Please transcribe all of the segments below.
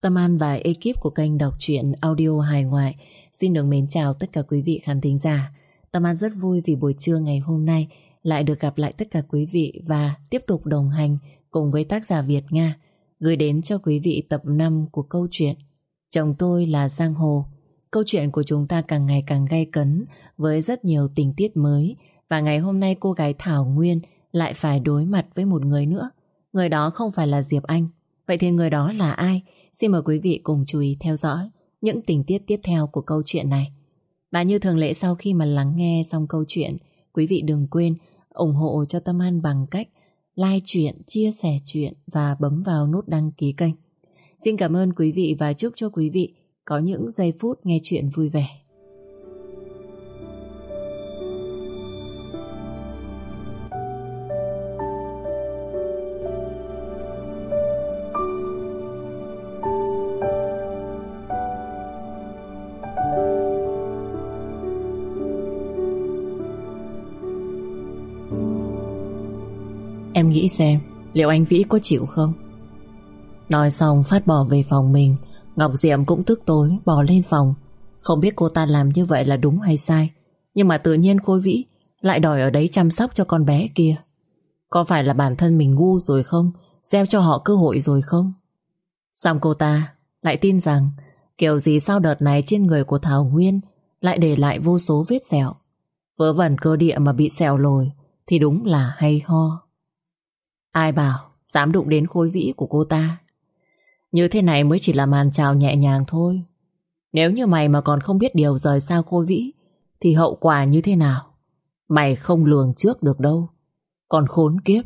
Tâm An và ekip của kênh đọc truyện audio hài ngoại xin được mến chào tất cả quý vị khán thính giả. Tâm An rất vui vì buổi trưa ngày hôm nay lại được gặp lại tất cả quý vị và tiếp tục đồng hành cùng với tác giả Việt Nga, gửi đến cho quý vị tập 5 của câu chuyện Chồng tôi là Giang Hồ. Câu chuyện của chúng ta càng ngày càng gay cấn với rất nhiều tình tiết mới và ngày hôm nay cô gái Thảo Nguyên lại phải đối mặt với một người nữa. Người đó không phải là Diệp Anh. Vậy thì người đó là ai? Xin mời quý vị cùng chú ý theo dõi những tình tiết tiếp theo của câu chuyện này. Và như thường lệ sau khi mà lắng nghe xong câu chuyện, quý vị đừng quên ủng hộ cho Tâm An bằng cách like chuyện, chia sẻ chuyện và bấm vào nút đăng ký kênh. Xin cảm ơn quý vị và chúc cho quý vị có những giây phút nghe chuyện vui vẻ. Nghĩ xem, Liệu anh Vĩ có chịu không? Nói xong Phát bỏ về phòng mình, Ngọc Diệm cũng tức tối bỏ lên phòng. Không biết cô ta làm như vậy là đúng hay sai, Nhưng mà tự nhiên Khôi Vĩ Lại đòi ở đấy chăm sóc cho con bé kia. Có phải là bản thân mình ngu rồi không? Gieo cho họ cơ hội rồi không? Xong cô ta Lại tin rằng, Kiểu gì sau đợt này trên người của Thảo Nguyên Lại để lại vô số vết sẹo. Vớ vẩn cơ địa mà bị sẹo lồi Thì đúng là hay ho. Ai bảo, dám đụng đến khối vĩ của cô ta. Như thế này mới chỉ là màn chào nhẹ nhàng thôi. Nếu như mày mà còn không biết điều rời xa khối vĩ, Thì hậu quả như thế nào? Mày không lường trước được đâu. Còn khốn kiếp.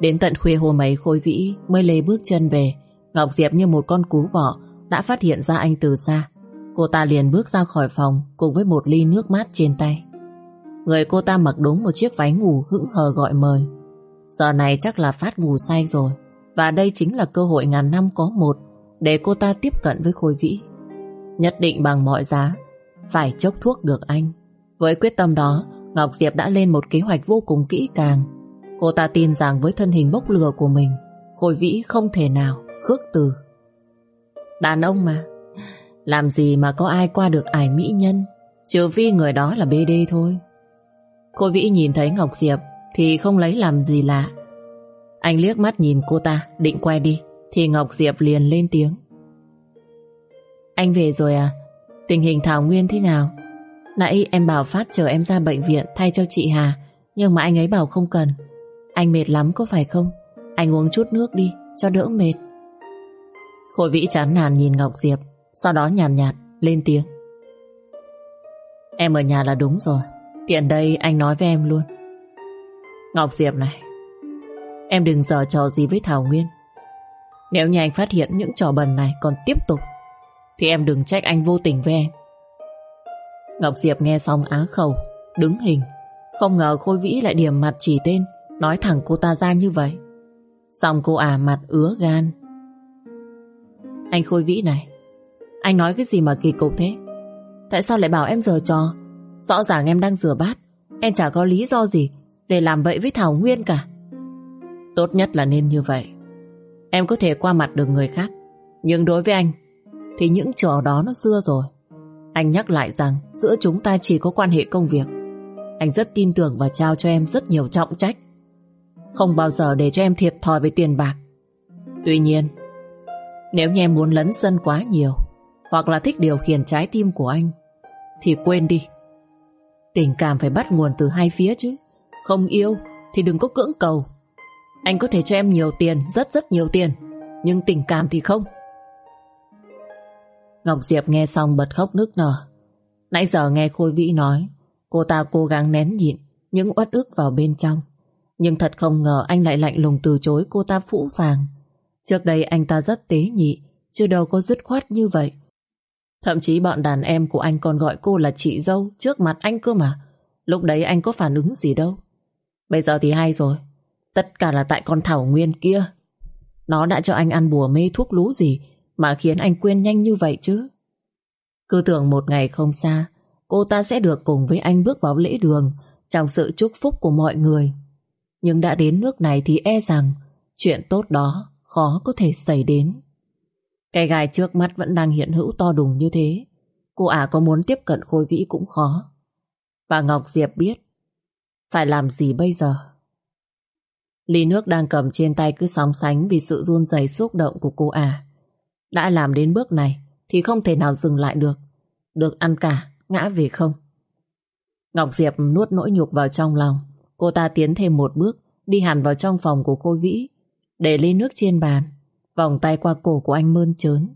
Đến tận khuya hôm ấy Khôi Vĩ mới lê bước chân về. Ngọc Diệp như một con cú vọ Đã phát hiện ra anh từ xa. Cô ta liền bước ra khỏi phòng Cùng với một ly nước mát trên tay. Người cô ta mặc đúng một chiếc váy ngủ hững hờ gọi mời. Giờ này chắc là phát ngủ say rồi. Và đây chính là cơ hội ngàn năm có một để cô ta tiếp cận với Khôi Vĩ. Nhất định bằng mọi giá, phải chốc thuốc được anh. Với quyết tâm đó, Ngọc Diệp đã lên một kế hoạch vô cùng kỹ càng. Cô ta tin rằng với thân hình bốc lừa của mình, Khôi Vĩ không thể nào khước từ. Đàn ông mà, làm gì mà có ai qua được ải mỹ nhân, trừ phi người đó là BD thôi. Cô Vĩ nhìn thấy Ngọc Diệp Thì không lấy làm gì lạ. Anh liếc mắt nhìn cô ta Định quay đi Thì Ngọc Diệp liền lên tiếng. Anh về rồi à? Tình hình Thảo Nguyên thế nào? Nãy em bảo Phát chờ em ra bệnh viện Thay cho chị Hà Nhưng mà anh ấy bảo không cần. Anh mệt lắm có phải không? Anh uống chút nước đi cho đỡ mệt. Khôi Vĩ chán nản nhìn Ngọc Diệp Sau đó nhàn nhạt, nhạt lên tiếng. Em ở nhà là đúng rồi. Tiện đây anh nói với em luôn. Ngọc Diệp này, Em đừng giờ trò gì với Thảo Nguyên. Nếu như anh phát hiện những trò bẩn này còn tiếp tục, Thì em đừng trách anh vô tình với em. Ngọc Diệp nghe xong á khẩu, Đứng hình. Không ngờ Khôi Vĩ lại điểm mặt chỉ tên, Nói thẳng cô ta ra như vậy. Xong cô ả mặt ứa gan. Anh Khôi Vĩ này, Anh nói cái gì mà kỳ cục thế? Tại sao lại bảo em giờ trò? Rõ ràng em đang rửa bát, Em chả có lý do gì Để làm vậy với Thảo Nguyên cả. Tốt nhất là nên như vậy. Em có thể qua mặt được người khác, Nhưng đối với anh Thì những trò đó nó xưa rồi. Anh nhắc lại rằng giữa chúng ta chỉ có quan hệ công việc. Anh rất tin tưởng và trao cho em rất nhiều trọng trách. Không bao giờ để cho em thiệt thòi về tiền bạc. Tuy nhiên, Nếu như em muốn lấn sân quá nhiều Hoặc là thích điều khiển trái tim của anh Thì quên đi. Tình cảm phải bắt nguồn từ hai phía chứ. Không yêu thì đừng có cưỡng cầu. Anh có thể cho em nhiều tiền, Rất rất nhiều tiền, Nhưng tình cảm thì không. Ngọc Diệp nghe xong bật khóc nức nở. Nãy giờ nghe Khôi Vĩ nói, Cô ta cố gắng nén nhịn Những uất ức vào bên trong. Nhưng thật không ngờ anh lại lạnh lùng từ chối cô ta phũ phàng. Trước đây anh ta rất tế nhị Chứ đâu có dứt khoát như vậy. Thậm chí bọn đàn em của anh còn gọi cô là chị dâu trước mặt anh cơ mà. Lúc đấy anh có phản ứng gì đâu. Bây giờ thì hay rồi. Tất cả là tại con Thảo Nguyên kia. Nó đã cho anh ăn bùa mê thuốc lú gì mà khiến anh quên nhanh như vậy chứ. Cứ tưởng một ngày không xa, cô ta sẽ được cùng với anh bước vào lễ đường trong sự chúc phúc của mọi người. Nhưng đã đến nước này thì e rằng chuyện tốt đó khó có thể xảy đến. Cái gai trước mắt vẫn đang hiện hữu to đùng như thế. Cô ả có muốn tiếp cận Khôi Vĩ cũng khó. Và Ngọc Diệp biết phải làm gì bây giờ. Ly nước đang cầm trên tay cứ sóng sánh vì sự run rẩy xúc động của cô ả. Đã làm đến bước này thì không thể nào dừng lại được. Được ăn cả, ngã về không. Ngọc Diệp nuốt nỗi nhục vào trong lòng. Cô ta tiến thêm một bước, đi hẳn vào trong phòng của cô Vĩ, để ly nước trên bàn, vòng tay qua cổ của anh mơn trớn.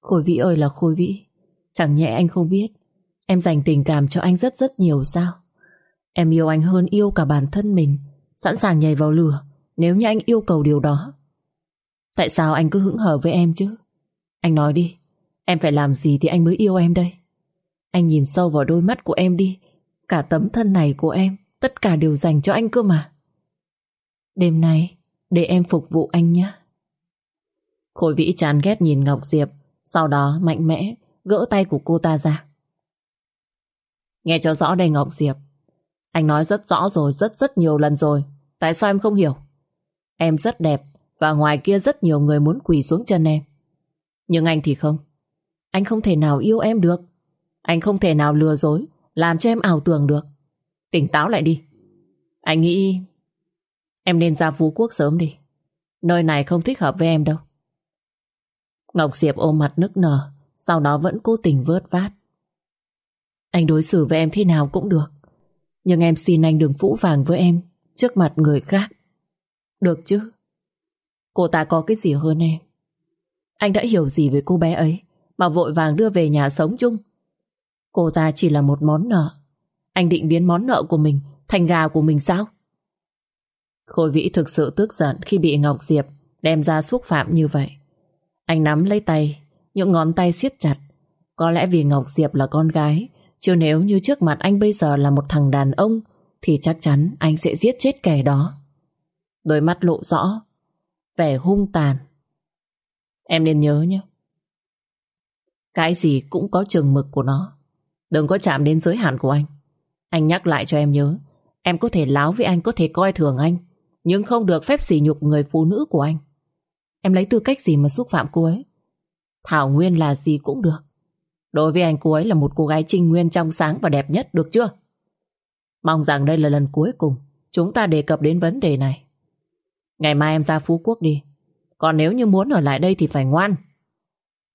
Khôi Vĩ ơi là Khôi Vĩ, chẳng nhẽ anh không biết, em dành tình cảm cho anh rất rất nhiều sao? Em yêu anh hơn yêu cả bản thân mình, sẵn sàng nhảy vào lửa nếu như anh yêu cầu điều đó. Tại sao anh cứ hững hờ với em chứ? Anh nói đi, em phải làm gì thì anh mới yêu em đây? Anh nhìn sâu vào đôi mắt của em đi, cả tấm thân này của em, tất cả đều dành cho anh cơ mà. Đêm nay, để em phục vụ anh nhé. Khôi Vĩ chán ghét nhìn Ngọc Diệp, sau đó mạnh mẽ gỡ tay của cô ta ra. Nghe cho rõ đây Ngọc Diệp, anh nói rất rõ rồi, rất rất nhiều lần rồi. Tại sao em không hiểu? Em rất đẹp và ngoài kia rất nhiều người muốn quỳ xuống chân em. Nhưng anh thì không. Anh không thể nào yêu em được. Anh không thể nào lừa dối, làm cho em ảo tưởng được. Tỉnh táo lại đi. Anh nghĩ em nên ra Phú Quốc sớm đi. Nơi này không thích hợp với em đâu. Ngọc Diệp ôm mặt nức nở, sau đó vẫn cố tình vớt vát. Anh đối xử với em thế nào cũng được. Nhưng em xin anh đừng phũ vàng với em trước mặt người khác. Được chứ? Cô ta có cái gì hơn em? Anh đã hiểu gì về cô bé ấy mà vội vàng đưa về nhà sống chung? Cô ta chỉ là một món nợ. Anh định biến món nợ của mình thành gà của mình sao? Khôi Vĩ thực sự tức giận khi bị Ngọc Diệp đem ra xúc phạm như vậy. Anh nắm lấy tay, những ngón tay siết chặt. Có lẽ vì Ngọc Diệp là con gái Chứ nếu như trước mặt anh bây giờ là một thằng đàn ông Thì chắc chắn anh sẽ giết chết kẻ đó. Đôi mắt lộ rõ Vẻ hung tàn. Em nên nhớ nhé. Cái gì cũng có chừng mực của nó. Đừng có chạm đến giới hạn của anh. Anh nhắc lại cho em nhớ Em có thể láo với anh Có thể coi thường anh Nhưng không được phép sỉ nhục người phụ nữ của anh. Em lấy tư cách gì mà xúc phạm cô ấy Thảo Nguyên là gì cũng được Đối với anh cô ấy là một cô gái trinh nguyên trong sáng và đẹp nhất, được chưa? Mong rằng đây là lần cuối cùng chúng ta đề cập đến vấn đề này. Ngày mai em ra Phú Quốc đi. Còn nếu như muốn ở lại đây thì phải ngoan.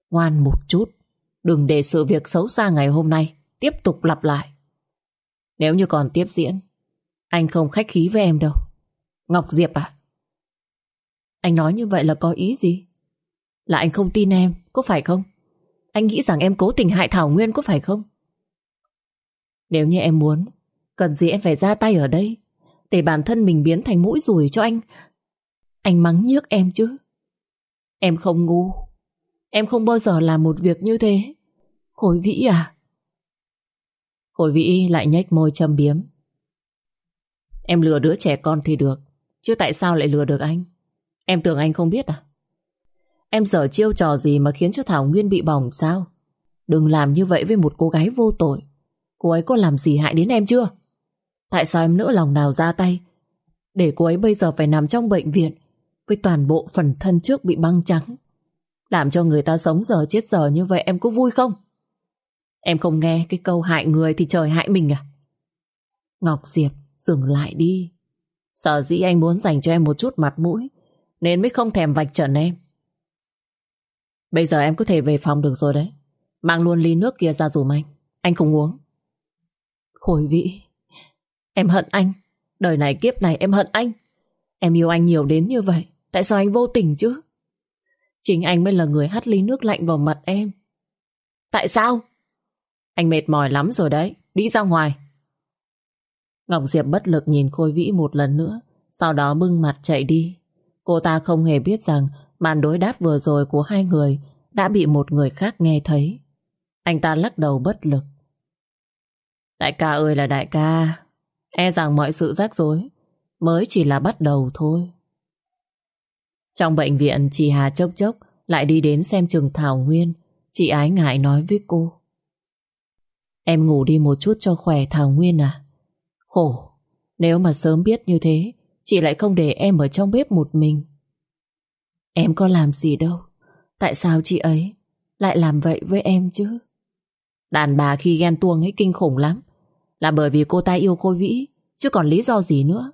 Ngoan một chút. Đừng để sự việc xấu xa ngày hôm nay tiếp tục lặp lại. Nếu như còn tiếp diễn, anh không khách khí với em đâu. Ngọc Diệp à? Anh nói như vậy là có ý gì? Là anh không tin em, có phải không? Anh nghĩ rằng em cố tình hại Thảo Nguyên có phải không? Nếu như em muốn, cần gì em phải ra tay ở đây, để bản thân mình biến thành mũi rùi cho anh. Anh mắng nhức em chứ. Em không ngu. Em không bao giờ làm một việc như thế. Khối vĩ à? Khối vĩ lại nhếch môi châm biếm. Em lừa đứa trẻ con thì được, chứ tại sao lại lừa được anh? Em tưởng anh không biết à? Em dở chiêu trò gì mà khiến cho Thảo Nguyên bị bỏng sao? Đừng làm như vậy với một cô gái vô tội. Cô ấy có làm gì hại đến em chưa? Tại sao em nỡ lòng nào ra tay? Để cô ấy bây giờ phải nằm trong bệnh viện với toàn bộ phần thân trước bị băng trắng. Làm cho người ta sống giờ chết giờ như vậy em có vui không? Em không nghe cái câu hại người thì trời hại mình à? Ngọc Diệp, dừng lại đi. Sợ dĩ anh muốn dành cho em một chút mặt mũi nên mới không thèm vạch trần em. Bây giờ em có thể về phòng được rồi đấy. Mang luôn ly nước kia ra dùm anh. Anh không uống. Khôi vĩ. Em hận anh. Đời này kiếp này em hận anh. Em yêu anh nhiều đến như vậy. Tại sao anh vô tình chứ? Chính anh mới là người hắt ly nước lạnh vào mặt em. Tại sao? Anh mệt mỏi lắm rồi đấy. Đi ra ngoài. Ngọc Diệp bất lực nhìn Khôi Vĩ một lần nữa. Sau đó bưng mặt chạy đi. Cô ta không hề biết rằng Màn đối đáp vừa rồi của hai người đã bị một người khác nghe thấy. Anh ta lắc đầu bất lực. Đại ca ơi là đại ca, e rằng mọi sự rắc rối mới chỉ là bắt đầu thôi. Trong bệnh viện, chị Hà chốc chốc lại đi đến xem trường Thảo Nguyên. Chị ái ngại nói với cô. Em ngủ đi một chút cho khỏe Thảo Nguyên à? Khổ, nếu mà sớm biết như thế, chị lại không để em ở trong bếp một mình. Em có làm gì đâu. Tại sao chị ấy lại làm vậy với em chứ? Đàn bà khi ghen tuông ấy kinh khủng lắm. Là bởi vì cô ta yêu Khôi Vĩ, chứ còn lý do gì nữa.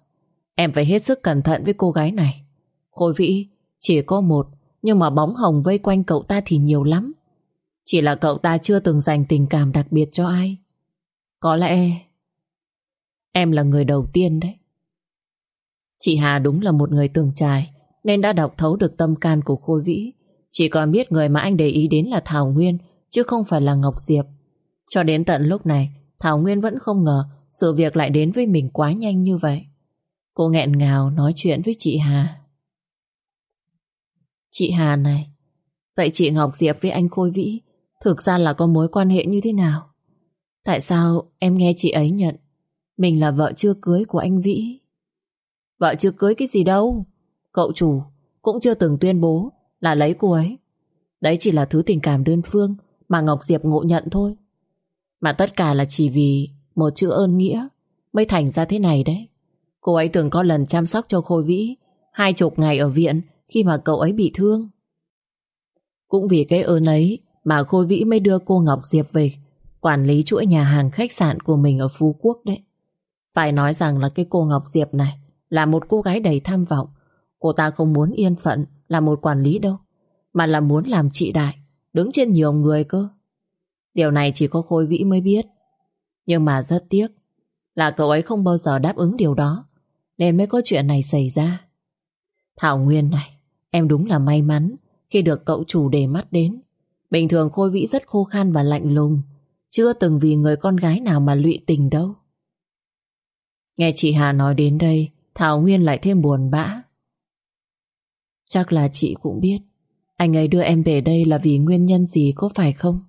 Em phải hết sức cẩn thận với cô gái này. Khôi Vĩ chỉ có một, nhưng mà bóng hồng vây quanh cậu ta thì nhiều lắm. Chỉ là cậu ta chưa từng dành tình cảm đặc biệt cho ai. Có lẽ em là người đầu tiên đấy. Chị Hà đúng là một người tường trải, nên đã đọc thấu được tâm can của Khôi Vĩ. Chỉ còn biết người mà anh để ý đến là Thảo Nguyên, chứ không phải là Ngọc Diệp. Cho đến tận lúc này, Thảo Nguyên vẫn không ngờ sự việc lại đến với mình quá nhanh như vậy. Cô nghẹn ngào nói chuyện với chị Hà. Chị Hà này, vậy chị Ngọc Diệp với anh Khôi Vĩ thực ra là có mối quan hệ như thế nào? Tại sao em nghe chị ấy nhận mình là vợ chưa cưới của anh Vĩ? Vợ chưa cưới cái gì đâu. Cậu chủ cũng chưa từng tuyên bố là lấy cô ấy. Đấy chỉ là thứ tình cảm đơn phương mà Ngọc Diệp ngộ nhận thôi. Mà tất cả là chỉ vì một chữ ơn nghĩa mới thành ra thế này đấy. Cô ấy từng có lần chăm sóc cho Khôi Vĩ hai chục ngày ở viện khi mà cậu ấy bị thương. Cũng vì cái ơn ấy mà Khôi Vĩ mới đưa cô Ngọc Diệp về quản lý chuỗi nhà hàng khách sạn của mình ở Phú Quốc đấy. Phải nói rằng là cái cô Ngọc Diệp này là một cô gái đầy tham vọng. Cô ta không muốn yên phận là một quản lý đâu, mà là muốn làm trị đại, đứng trên nhiều người cơ. Điều này chỉ có Khôi Vĩ mới biết. Nhưng mà rất tiếc là cậu ấy không bao giờ đáp ứng điều đó, nên mới có chuyện này xảy ra. Thảo Nguyên này, em đúng là may mắn khi được cậu chủ để mắt đến. Bình thường Khôi Vĩ rất khô khan và lạnh lùng, chưa từng vì người con gái nào mà lụy tình đâu. Nghe chị Hà nói đến đây, Thảo Nguyên lại thêm buồn bã. Chắc là chị cũng biết, anh ấy đưa em về đây là vì nguyên nhân gì có phải không?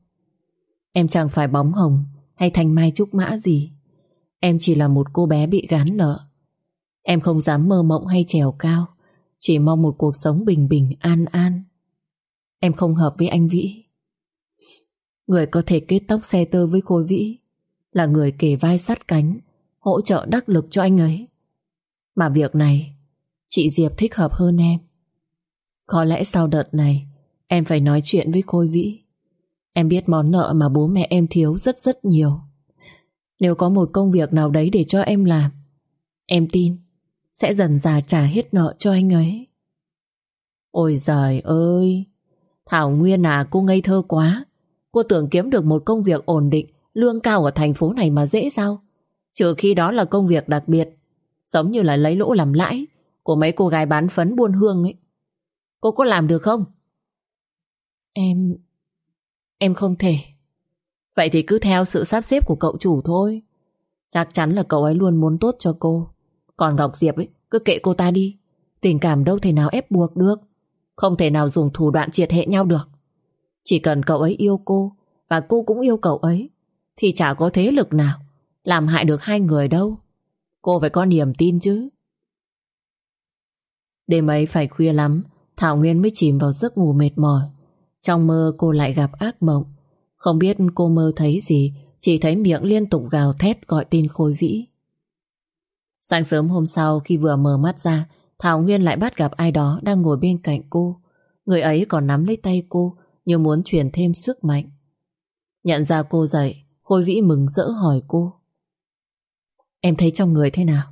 Em chẳng phải bóng hồng hay thanh mai trúc mã gì. Em chỉ là một cô bé bị gán nợ. Em không dám mơ mộng hay trèo cao, chỉ mong một cuộc sống bình bình an an. Em không hợp với anh Vĩ. Người có thể kết tóc xe tơ với Khôi Vĩ là người kề vai sát cánh, hỗ trợ đắc lực cho anh ấy. Mà việc này, chị Diệp thích hợp hơn em. Có lẽ sau đợt này, em phải nói chuyện với Khôi Vĩ. Em biết món nợ mà bố mẹ em thiếu rất rất nhiều. Nếu có một công việc nào đấy để cho em làm, em tin sẽ dần dà trả hết nợ cho anh ấy. Ôi giời ơi! Thảo Nguyên à, cô ngây thơ quá. Cô tưởng kiếm được một công việc ổn định, lương cao ở thành phố này mà dễ sao? Trừ khi đó là công việc đặc biệt, giống như là lấy lỗ làm lãi của mấy cô gái bán phấn buôn hương ấy. Cô có làm được không? Em... Em không thể. Vậy thì cứ theo sự sắp xếp của cậu chủ thôi. Chắc chắn là cậu ấy luôn muốn tốt cho cô. Còn Ngọc Diệp ấy, cứ kệ cô ta đi. Tình cảm đâu thể nào ép buộc được. Không thể nào dùng thủ đoạn triệt hệ nhau được. Chỉ cần cậu ấy yêu cô và cô cũng yêu cậu ấy thì chả có thế lực nào làm hại được hai người đâu. Cô phải có niềm tin chứ. Đêm ấy phải khuya lắm Thảo Nguyên mới chìm vào giấc ngủ mệt mỏi. Trong mơ cô lại gặp ác mộng. Không biết cô mơ thấy gì chỉ thấy miệng liên tục gào thét gọi tên Khôi Vĩ. Sáng sớm hôm sau khi vừa mở mắt ra Thảo Nguyên lại bắt gặp ai đó đang ngồi bên cạnh cô. Người ấy còn nắm lấy tay cô như muốn truyền thêm sức mạnh. Nhận ra cô dậy, Khôi Vĩ mừng rỡ hỏi cô. Em thấy trong người thế nào?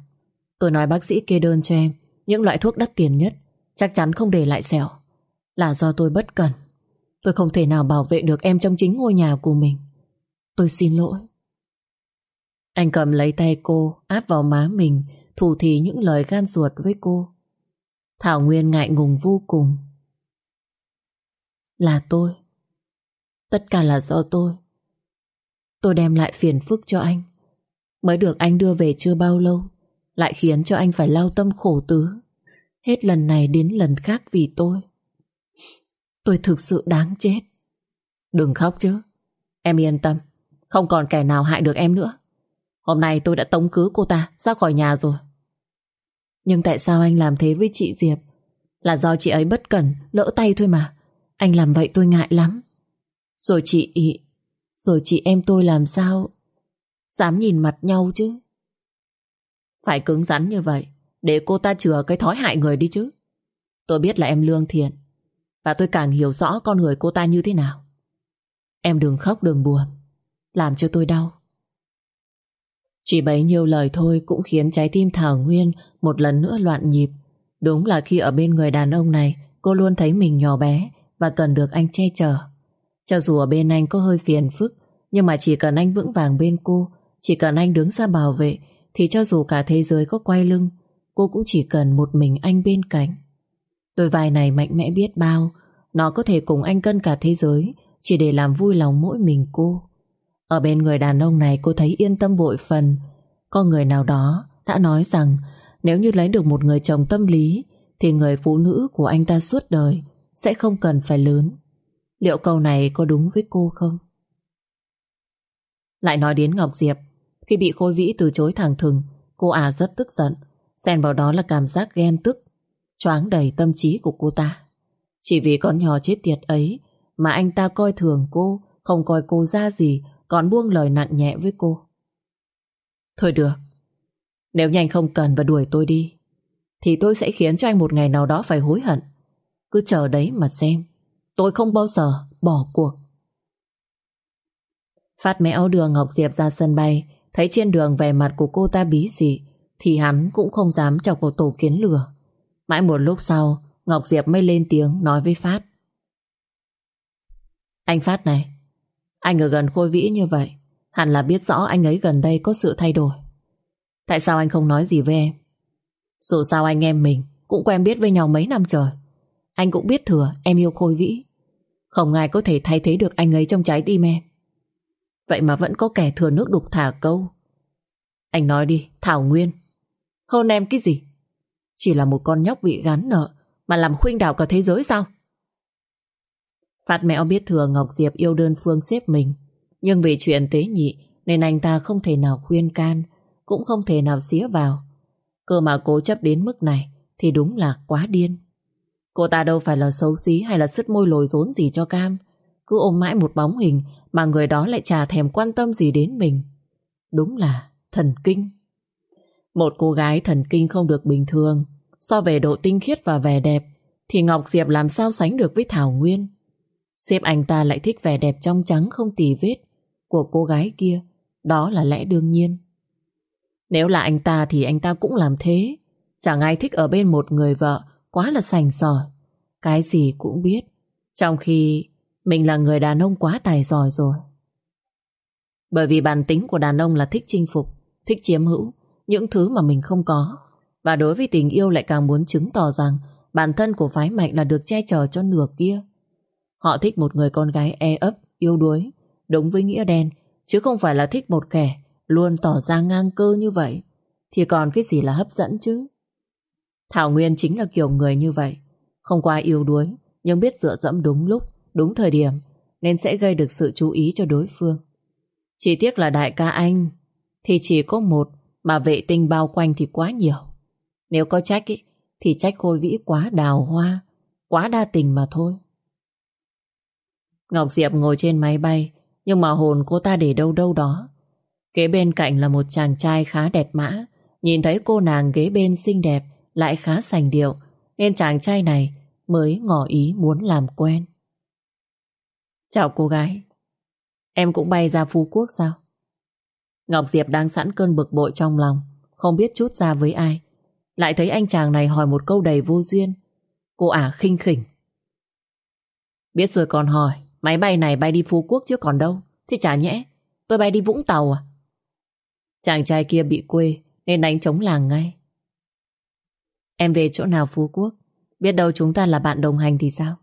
Tôi nói bác sĩ kê đơn cho em những loại thuốc đắt tiền nhất, chắc chắn không để lại sẹo. Là do tôi bất cẩn. Tôi không thể nào bảo vệ được em trong chính ngôi nhà của mình. Tôi xin lỗi. Anh cầm lấy tay cô, áp vào má mình, thủ thí những lời gan ruột với cô. Thảo Nguyên ngại ngùng vô cùng. Là tôi. Tất cả là do tôi. Tôi đem lại phiền phức cho anh. Mới được anh đưa về chưa bao lâu Lại khiến cho anh phải lao tâm khổ tứ. Hết lần này đến lần khác vì tôi. Tôi thực sự đáng chết. Đừng khóc chứ. Em yên tâm Không còn kẻ nào hại được em nữa. Hôm nay tôi đã tống cứ cô ta ra khỏi nhà rồi. Nhưng tại sao anh làm thế với chị Diệp? Là do chị ấy bất cẩn Lỡ tay thôi mà. Anh làm vậy tôi ngại lắm. Rồi chị Rồi chị em tôi làm sao Dám nhìn mặt nhau chứ Phải cứng rắn như vậy Để cô ta chừa cái thói hại người đi chứ Tôi biết là em lương thiện Và tôi càng hiểu rõ con người cô ta như thế nào. Em đừng khóc đừng buồn, làm cho tôi đau. Chỉ bấy nhiêu lời thôi cũng khiến trái tim Thảo Nguyên một lần nữa loạn nhịp. Đúng là khi ở bên người đàn ông này, cô luôn thấy mình nhỏ bé và cần được anh che chở. Cho dù ở bên anh có hơi phiền phức, nhưng mà chỉ cần anh vững vàng bên cô, chỉ cần anh đứng ra bảo vệ, thì cho dù cả thế giới có quay lưng, cô cũng chỉ cần một mình anh bên cạnh. Đôi vai này mạnh mẽ biết bao, nó có thể cùng anh cân cả thế giới, chỉ để làm vui lòng mỗi mình cô. Ở bên người đàn ông này cô thấy yên tâm bội phần. Có người nào đó đã nói rằng nếu như lấy được một người chồng tâm lý thì người phụ nữ của anh ta suốt đời sẽ không cần phải lớn. Liệu câu này có đúng với cô không? Lại nói đến Ngọc Diệp khi bị Khôi Vĩ từ chối thẳng thừng, Cô à rất tức giận, Xen vào đó là cảm giác ghen tức, choáng đầy tâm trí của cô ta. Chỉ vì con nhỏ chết tiệt ấy Mà anh ta coi thường cô, Không coi cô ra gì, Còn buông lời nặng nhẹ với cô. Thôi được, Nếu nhanh không cần và đuổi tôi đi, Thì tôi sẽ khiến cho anh một ngày nào đó phải hối hận. Cứ chờ đấy mà xem, Tôi không bao giờ bỏ cuộc. Phát mẹo đưa Ngọc Diệp ra sân bay Thấy trên đường vẻ mặt của cô ta bí xị Thì hắn cũng không dám chọc vào tổ kiến lửa. Mãi một lúc sau, Ngọc Diệp mới lên tiếng nói với Phát. Anh Phát này, Anh ở gần Khôi Vĩ như vậy, Hẳn là biết rõ anh ấy gần đây có sự thay đổi. Tại sao anh không nói gì với em? Dù sao anh em mình Cũng quen biết với nhau mấy năm trời. Anh cũng biết thừa em yêu Khôi Vĩ. Không ai có thể thay thế được anh ấy trong trái tim em. Vậy mà vẫn có kẻ thừa nước đục thả câu. Anh nói đi, Thảo Nguyên. Hơn em cái gì? Chỉ là một con nhóc bị gắn nợ Mà làm khuynh đảo cả thế giới sao? Phát mẹo biết thừa Ngọc Diệp yêu đơn phương xếp mình. Nhưng vì chuyện tế nhị Nên anh ta không thể nào khuyên can, Cũng không thể nào xía vào. Cơ mà cố chấp đến mức này Thì đúng là quá điên. Cô ta đâu phải là xấu xí Hay là sứt môi lồi rốn gì cho cam. Cứ ôm mãi một bóng hình mà người đó lại chả thèm quan tâm gì đến mình. Đúng là thần kinh. Một cô gái thần kinh không được bình thường. So về độ tinh khiết và vẻ đẹp, thì Ngọc Diệp làm sao sánh được với Thảo Nguyên. Xếp anh ta lại thích vẻ đẹp trong trắng không tì vết của cô gái kia. Đó là lẽ đương nhiên. Nếu là anh ta thì anh ta cũng làm thế. Chẳng ai thích ở bên một người vợ, quá là sành sỏi. Cái gì cũng biết. Trong khi mình là người đàn ông quá tài giỏi rồi. Bởi vì bản tính của đàn ông là thích chinh phục, thích chiếm hữu, những thứ mà mình không có. Và đối với tình yêu lại càng muốn chứng tỏ rằng bản thân của phái mạnh là được che chở cho nửa kia. Họ thích một người con gái e ấp, yêu đuối, đúng với nghĩa đen, chứ không phải là thích một kẻ luôn tỏ ra ngang cơ như vậy. Thì còn cái gì là hấp dẫn chứ? Thảo Nguyên chính là kiểu người như vậy. Không qua yêu đuối, nhưng biết dựa dẫm đúng lúc, đúng thời điểm nên sẽ gây được sự chú ý cho đối phương. Chỉ tiếc là đại ca anh thì chỉ có một mà vệ tinh bao quanh thì quá nhiều. Nếu có trách ý, thì trách Khôi Vĩ quá đào hoa, quá đa tình mà thôi. Ngọc Diệp ngồi trên máy bay nhưng mà hồn cô ta để đâu đâu đó. Kế bên cạnh là một chàng trai khá đẹp mã nhìn thấy cô nàng ghế bên xinh đẹp lại khá sành điệu nên chàng trai này mới ngỏ ý muốn làm quen. Chào cô gái. Em cũng bay ra Phú Quốc sao? Ngọc Diệp đang sẵn cơn bực bội trong lòng, Không biết chút ra với ai. Lại thấy anh chàng này hỏi một câu đầy vô duyên. Cô ả khinh khỉnh. Biết rồi còn hỏi, Máy bay này bay đi Phú Quốc chứ còn đâu? Thì chả nhẽ, Tôi bay đi Vũng Tàu à? Chàng trai kia bị quê, Nên đánh chống làng ngay. Em về chỗ nào Phú Quốc? Biết đâu chúng ta là bạn đồng hành thì sao?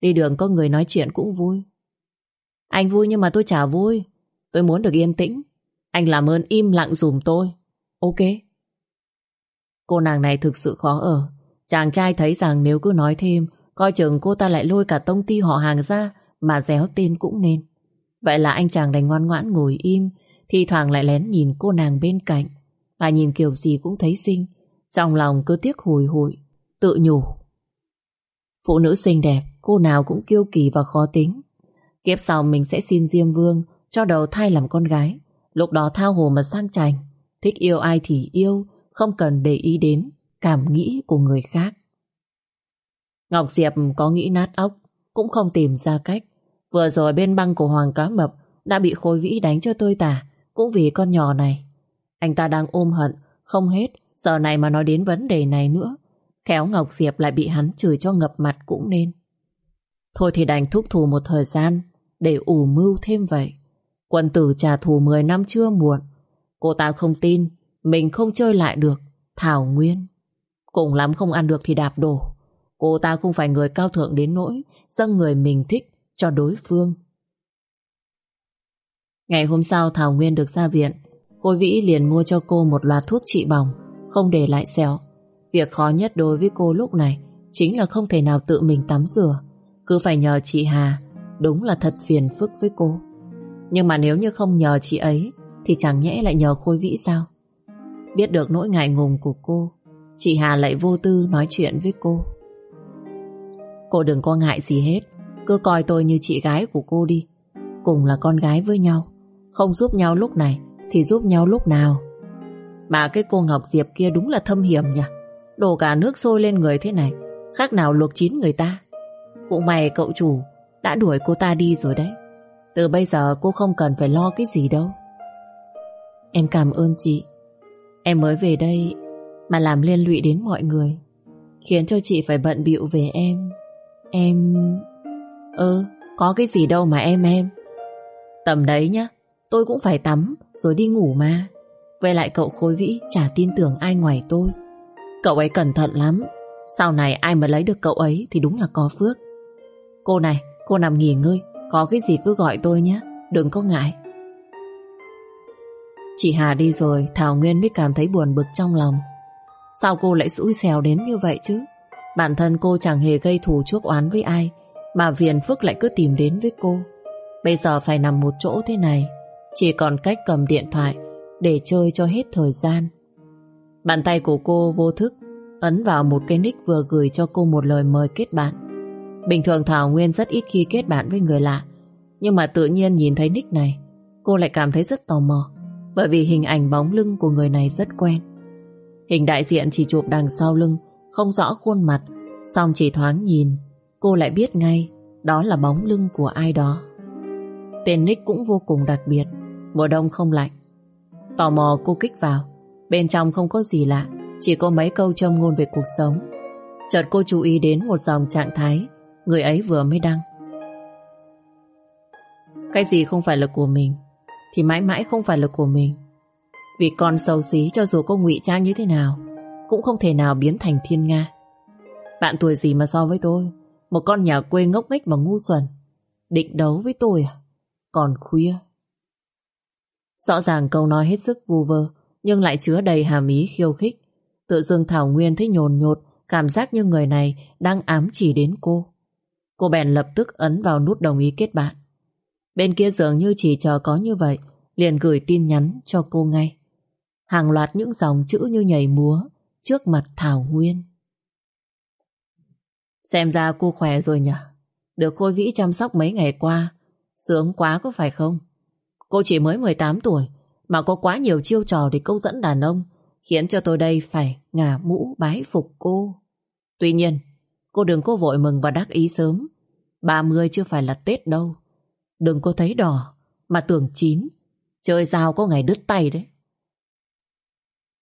Đi đường có người nói chuyện cũng vui anh vui nhưng mà tôi chả vui. Tôi muốn được yên tĩnh. Anh làm ơn im lặng dùm tôi. Ok. Cô nàng này thực sự khó ở. Chàng trai thấy rằng nếu cứ nói thêm, coi chừng cô ta lại lôi cả tông ty họ hàng ra, mà déo tên cũng nên. Vậy là anh chàng đành ngoan ngoãn ngồi im, Thì thoảng lại lén nhìn cô nàng bên cạnh. Và nhìn kiểu gì cũng thấy xinh. Trong lòng cứ tiếc hồi hụi, tự nhủ. Phụ nữ xinh đẹp, cô nào cũng kiêu kỳ và khó tính. Kiếp sau mình sẽ xin Diêm Vương cho đầu thai làm con gái. Lúc đó thao hồ mà sang chảnh. Thích yêu ai thì yêu, không cần để ý đến cảm nghĩ của người khác. Ngọc Diệp có nghĩ nát óc cũng không tìm ra cách. Vừa rồi bên băng của Hoàng Cá Mập đã bị khối Vĩ đánh cho tôi tả cũng vì con nhỏ này. Anh ta đang ôm hận, không hết, giờ này mà nói đến vấn đề này nữa. Khéo Ngọc Diệp lại bị hắn chửi cho ngập mặt cũng nên. Thôi thì đành thúc thù một thời gian để ủ mưu thêm vậy. Quân tử trả thù 10 năm chưa muộn. Cô ta không tin, mình không chơi lại được, Thảo Nguyên. Cùng lắm không ăn được thì đạp đổ. Cô ta không phải người cao thượng đến nỗi dâng người mình thích cho đối phương. Ngày hôm sau, Thảo Nguyên được ra viện Cô Vĩ liền mua cho cô một loạt thuốc trị bỏng, Không để lại sẹo Việc khó nhất đối với cô lúc này Chính là không thể nào tự mình tắm rửa Cứ phải nhờ chị Hà Đúng là thật phiền phức với cô. Nhưng mà nếu như không nhờ chị ấy, Thì chẳng nhẽ lại nhờ Khôi Vĩ sao? Biết được nỗi ngại ngùng của cô, Chị Hà lại vô tư nói chuyện với cô. Cô đừng có ngại gì hết, Cứ coi tôi như chị gái của cô đi. Cùng là con gái với nhau, Không giúp nhau lúc này Thì giúp nhau lúc nào. Mà cái cô Ngọc Diệp kia đúng là thâm hiểm nhỉ? Đổ cả nước sôi lên người thế này, Khác nào luộc chín người ta. Cũng may cậu chủ đã đuổi cô ta đi rồi đấy. Từ bây giờ cô không cần phải lo cái gì đâu. Em cảm ơn chị. Em mới về đây Mà làm liên lụy đến mọi người Khiến cho chị phải bận bịu về em. Em... Ơ, có cái gì đâu mà em em. Tầm đấy nhá Tôi cũng phải tắm rồi đi ngủ mà. Về lại cậu Khối Vĩ chả tin tưởng ai ngoài tôi. Cậu ấy cẩn thận lắm. Sau này ai mà lấy được cậu ấy Thì đúng là có phước. Cô này, cô nằm nghỉ ngơi, Có cái gì cứ gọi tôi nhé, Đừng có ngại. Chị Hà đi rồi, Thảo Nguyên mới cảm thấy buồn bực trong lòng. Sao cô lại xui xèo đến như vậy chứ? Bản thân cô chẳng hề gây thù chuốc oán với ai, Mà Viền Phước lại cứ tìm đến với cô. Bây giờ phải nằm một chỗ thế này, Chỉ còn cách cầm điện thoại Để chơi cho hết thời gian. Bàn tay của cô vô thức, Ấn vào một cái nick vừa gửi cho cô một lời mời kết bạn. Bình thường Thảo Nguyên rất ít khi kết bạn với người lạ, Nhưng mà tự nhiên nhìn thấy nick này, Cô lại cảm thấy rất tò mò, Bởi vì hình ảnh bóng lưng của người này rất quen. Hình đại diện chỉ chụp đằng sau lưng, Không rõ khuôn mặt Xong chỉ thoáng nhìn, Cô lại biết ngay Đó là bóng lưng của ai đó. Tên nick cũng vô cùng đặc biệt, Mùa đông không lạnh. Tò mò, cô kích vào, Bên trong không có gì lạ, Chỉ có mấy câu châm ngôn về cuộc sống. Chợt cô chú ý đến một dòng trạng thái Người ấy vừa mới đăng. Cái gì không phải là của mình Thì mãi mãi không phải là của mình. Vì con xấu xí cho dù cô ngụy trang như thế nào Cũng không thể nào biến thành thiên nga. Bạn tuổi gì mà so với tôi? Một con nhà quê ngốc nghếch và ngu xuẩn. Định đấu với tôi à? Còn khuya. Rõ ràng câu nói hết sức vu vơ nhưng lại chứa đầy hàm ý khiêu khích. Tự dưng Thảo Nguyên thấy nhồn nhột, cảm giác như người này đang ám chỉ đến cô. Cô bèn lập tức ấn vào nút đồng ý kết bạn. Bên kia dường như chỉ chờ có như vậy, liền gửi tin nhắn cho cô ngay. Hàng loạt những dòng chữ như nhảy múa trước mặt Thảo Nguyên. Xem ra cô khỏe rồi nhỉ? Được Khôi Vĩ chăm sóc mấy ngày qua, sướng quá có phải không? Cô chỉ mới 18 tuổi, mà có quá nhiều chiêu trò để câu dẫn đàn ông Khiến cho tôi đây phải ngả mũ bái phục cô Tuy nhiên Cô đừng có vội mừng và đắc ý sớm. 30 chưa phải là Tết đâu. Đừng có thấy đỏ Mà tưởng chín. Chơi dao có ngày đứt tay đấy.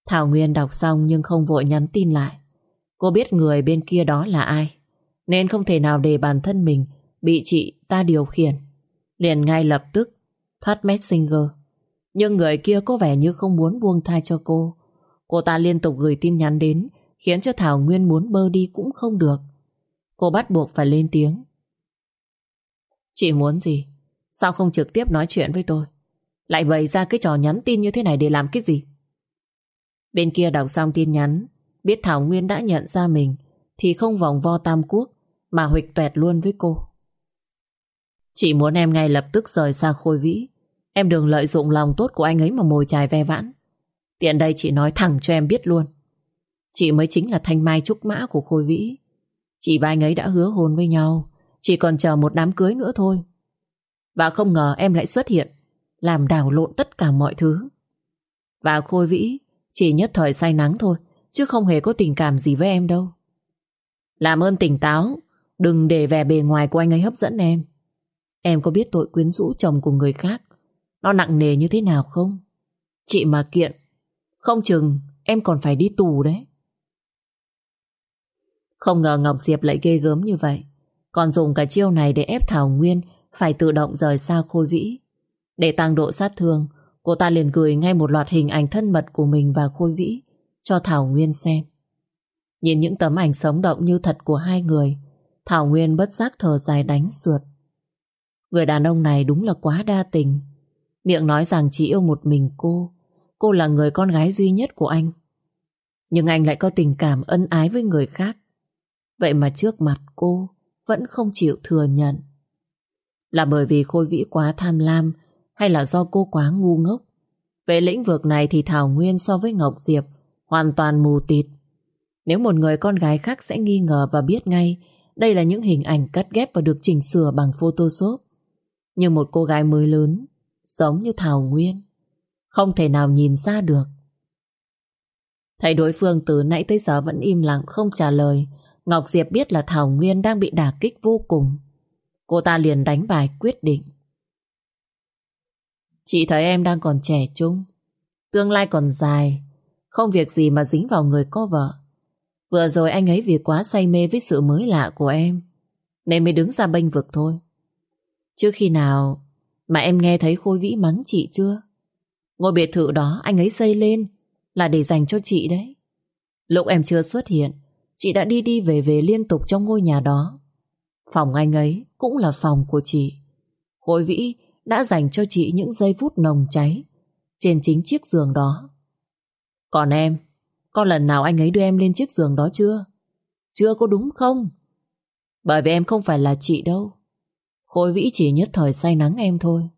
Thảo Nguyên đọc xong nhưng không vội nhắn tin lại. Cô biết người bên kia đó là ai Nên không thể nào để bản thân mình Bị chị ta điều khiển. Liền ngay lập tức Thoát messenger. Nhưng người kia có vẻ như không muốn buông tha cho cô. Cô ta liên tục gửi tin nhắn đến, khiến cho Thảo Nguyên muốn bơ đi cũng không được. Cô bắt buộc phải lên tiếng. Chị muốn gì? Sao không trực tiếp nói chuyện với tôi? Lại bày ra cái trò nhắn tin như thế này để làm cái gì? Bên kia đọc xong tin nhắn, biết Thảo Nguyên đã nhận ra mình, thì không vòng vo tam quốc, mà huỵch tuẹt luôn với cô. Chị muốn em ngay lập tức rời xa Khôi Vĩ, Em đừng lợi dụng lòng tốt của anh ấy mà mồi chài ve vãn. Tiện đây chị nói thẳng cho em biết luôn. Chị mới chính là thanh mai trúc mã của Khôi Vĩ. Chị và anh ấy đã hứa hôn với nhau. Chỉ còn chờ một đám cưới nữa thôi. Và không ngờ em lại xuất hiện. Làm đảo lộn tất cả mọi thứ. Và Khôi Vĩ chỉ nhất thời say nắng thôi. Chứ không hề có tình cảm gì với em đâu. Làm ơn tỉnh táo, đừng để vẻ bề ngoài của anh ấy hấp dẫn em. Em có biết tội quyến rũ chồng của người khác nó nặng nề như thế nào không? Chị mà kiện, không chừng em còn phải đi tù đấy. Không ngờ Ngọc Diệp lại ghê gớm như vậy. Còn dùng cả chiêu này để ép Thảo Nguyên phải tự động rời xa Khôi Vĩ. Để tăng độ sát thương, cô ta liền gửi ngay một loạt hình ảnh thân mật của mình và Khôi Vĩ cho Thảo Nguyên xem. Nhìn những tấm ảnh sống động như thật của hai người, Thảo Nguyên bất giác thở dài đánh sượt. Người đàn ông này đúng là quá đa tình. Miệng nói rằng chỉ yêu một mình cô. Cô là người con gái duy nhất của anh. Nhưng anh lại có tình cảm ân ái với người khác. Vậy mà trước mặt cô vẫn không chịu thừa nhận. Là bởi vì Khôi Vĩ quá tham lam hay là do cô quá ngu ngốc? Về lĩnh vực này thì Thảo Nguyên so với Ngọc Diệp hoàn toàn mù tịt. Nếu một người con gái khác sẽ nghi ngờ và biết ngay đây là những hình ảnh cắt ghép và được chỉnh sửa bằng Photoshop. Nhưng một cô gái mới lớn, giống như Thảo Nguyên, không thể nào nhìn ra được. Thấy đối phương từ nãy tới giờ vẫn im lặng không trả lời, Ngọc Diệp biết là Thảo Nguyên đang bị đả kích vô cùng. Cô ta liền đánh bài quyết định. Chị thấy em đang còn trẻ trung, tương lai còn dài, không việc gì mà dính vào người có vợ. Vừa rồi anh ấy vì quá say mê với sự mới lạ của em, nên mới đứng ra bênh vực thôi. Chứ khi nào mà em nghe thấy Khôi Vĩ mắng chị chưa? Ngôi biệt thự đó anh ấy xây lên là để dành cho chị đấy. Lúc em chưa xuất hiện, chị đã đi đi về về liên tục trong ngôi nhà đó. Phòng anh ấy cũng là phòng của chị. khối Vĩ đã dành cho chị những giây phút nồng cháy trên chính chiếc giường đó. Còn em, có lần nào anh ấy đưa em lên chiếc giường đó chưa? Chưa có đúng không? Bởi vì em không phải là chị đâu. khối Vĩ chỉ nhất thời say nắng em thôi.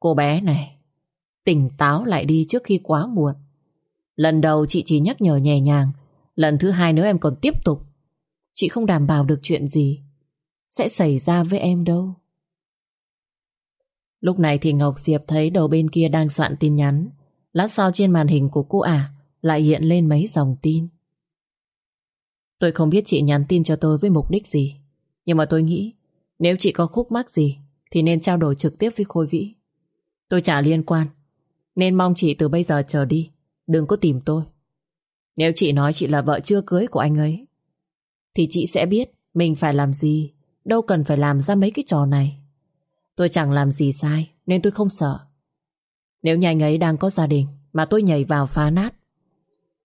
Cô bé này, tỉnh táo lại đi trước khi quá muộn. Lần đầu chị chỉ nhắc nhở nhẹ nhàng, lần thứ hai nếu em còn tiếp tục, chị không đảm bảo được chuyện gì sẽ xảy ra với em đâu. Lúc này thì Ngọc Diệp thấy đầu bên kia đang soạn tin nhắn. Lát sau trên màn hình của cô ả lại hiện lên mấy dòng tin. Tôi không biết chị nhắn tin cho tôi với mục đích gì. Nhưng mà tôi nghĩ nếu chị có khúc mắc gì Thì nên trao đổi trực tiếp với Khôi Vĩ Tôi chả liên quan Nên mong chị từ bây giờ trở đi Đừng có tìm tôi nếu chị nói chị là vợ chưa cưới của anh ấy, Thì chị sẽ biết Mình phải làm gì, Đâu cần phải làm ra mấy cái trò này Tôi chẳng làm gì sai, Nên tôi không sợ Nếu nhà anh ấy đang có gia đình Mà tôi nhảy vào phá nát,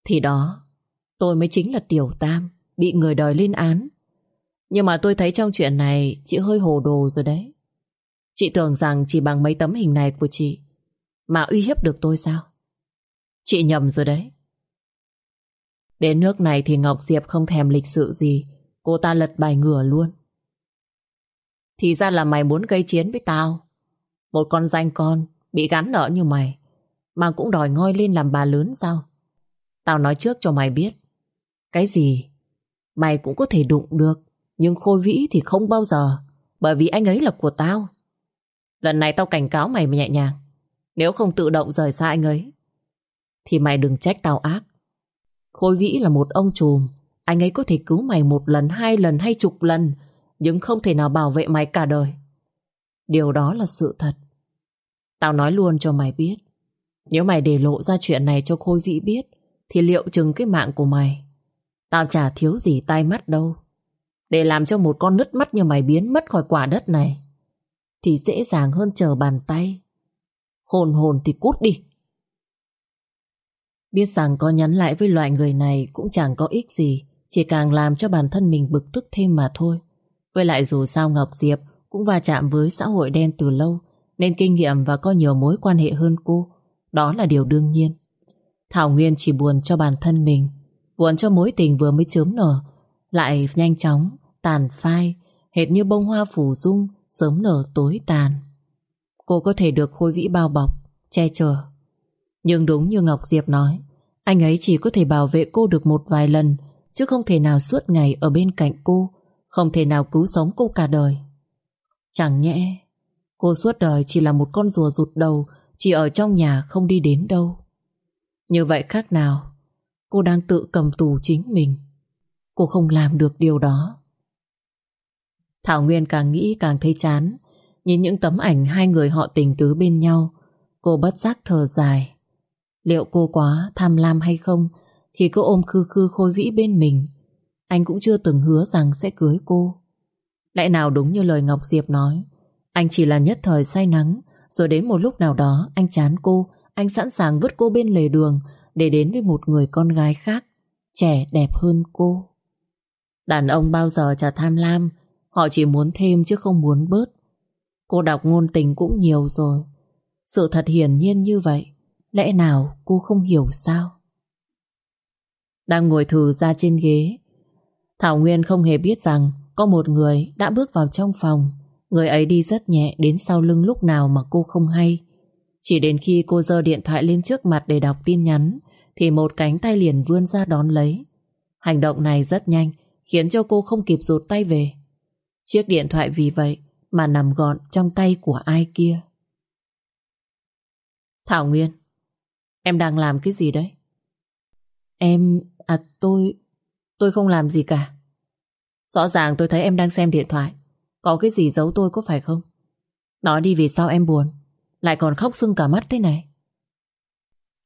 Thì đó, Tôi mới chính là tiểu tam Bị người đời lên án nhưng mà tôi thấy trong chuyện này chị hơi hồ đồ rồi đấy. Chị tưởng rằng chỉ bằng mấy tấm hình này của chị mà uy hiếp được tôi sao? Chị nhầm rồi đấy. Đến nước này thì Ngọc Diệp không thèm lịch sự gì. Cô ta lật bài ngửa luôn. Thì ra là mày muốn gây chiến với tao. Một con danh con, bị gắn nợ như mày, mà cũng đòi ngoi lên làm bà lớn sao? Tao nói trước cho mày biết. Cái gì mày cũng có thể đụng được. Nhưng Khôi Vĩ thì không bao giờ, Bởi vì anh ấy là của tao Lần này tao cảnh cáo mày nhẹ nhàng Nếu không tự động rời xa anh ấy, Thì mày đừng trách tao ác Khôi Vĩ là một ông trùm. Anh ấy có thể cứu mày một lần, hai lần hay chục lần Nhưng không thể nào bảo vệ mày cả đời. Điều đó là sự thật. Tao nói luôn cho mày biết. Nếu mày để lộ ra chuyện này cho Khôi Vĩ biết Thì liệu chừng cái mạng của mày? Tao chả thiếu gì tai mắt đâu. Để làm cho một con nứt mắt như mày biến mất khỏi quả đất này Thì dễ dàng hơn chờ bàn tay. Hồn hồn thì cút đi. Biết rằng có nhắn lại với loại người này Cũng chẳng có ích gì Chỉ càng làm cho bản thân mình bực tức thêm mà thôi Với lại dù sao Ngọc Diệp Cũng va chạm với xã hội đen từ lâu Nên kinh nghiệm và có nhiều mối quan hệ hơn cô Đó là điều đương nhiên Thảo Nguyên chỉ buồn cho bản thân mình Buồn cho mối tình vừa mới chớm nở Lại nhanh chóng tàn phai, hệt như bông hoa phủ dung, sớm nở tối tàn. Cô có thể được khôi vĩ bao bọc, che chở. Nhưng đúng như Ngọc Diệp nói, anh ấy chỉ có thể bảo vệ cô được một vài lần, chứ không thể nào suốt ngày ở bên cạnh cô, không thể nào cứu sống cô cả đời. Chẳng nhẽ, cô suốt đời chỉ là một con rùa rụt đầu, chỉ ở trong nhà không đi đến đâu. Như vậy khác nào, cô đang tự cầm tù chính mình. Cô không làm được điều đó. Thảo Nguyên càng nghĩ càng thấy chán. Nhìn những tấm ảnh hai người họ tình tứ bên nhau, cô bất giác thở dài. Liệu cô quá tham lam hay không khi cứ ôm khư khư khôi vĩ bên mình? Anh cũng chưa từng hứa rằng sẽ cưới cô. Lẽ nào đúng như lời Ngọc Diệp nói, anh chỉ là nhất thời say nắng, rồi đến một lúc nào đó anh chán cô, anh sẵn sàng vứt cô bên lề đường để đến với một người con gái khác, trẻ đẹp hơn cô. Đàn ông bao giờ chả tham lam, họ chỉ muốn thêm chứ không muốn bớt. Cô đọc ngôn tình cũng nhiều rồi. Sự thật hiển nhiên như vậy, lẽ nào cô không hiểu sao? Đang ngồi thử ra trên ghế, Thảo Nguyên không hề biết rằng có một người đã bước vào trong phòng. Người ấy đi rất nhẹ đến sau lưng lúc nào mà cô không hay. Chỉ đến khi cô giơ điện thoại lên trước mặt để đọc tin nhắn thì một cánh tay liền vươn ra đón lấy. Hành động này rất nhanh khiến cho cô không kịp rụt tay về. Chiếc điện thoại vì vậy mà nằm gọn trong tay của ai kia. Thảo Nguyên, em đang làm cái gì đấy? Em, à tôi, tôi không làm gì cả. Rõ ràng tôi thấy em đang xem điện thoại. Có cái gì giấu tôi có phải không? Nói đi vì sao em buồn, lại còn khóc sưng cả mắt thế này.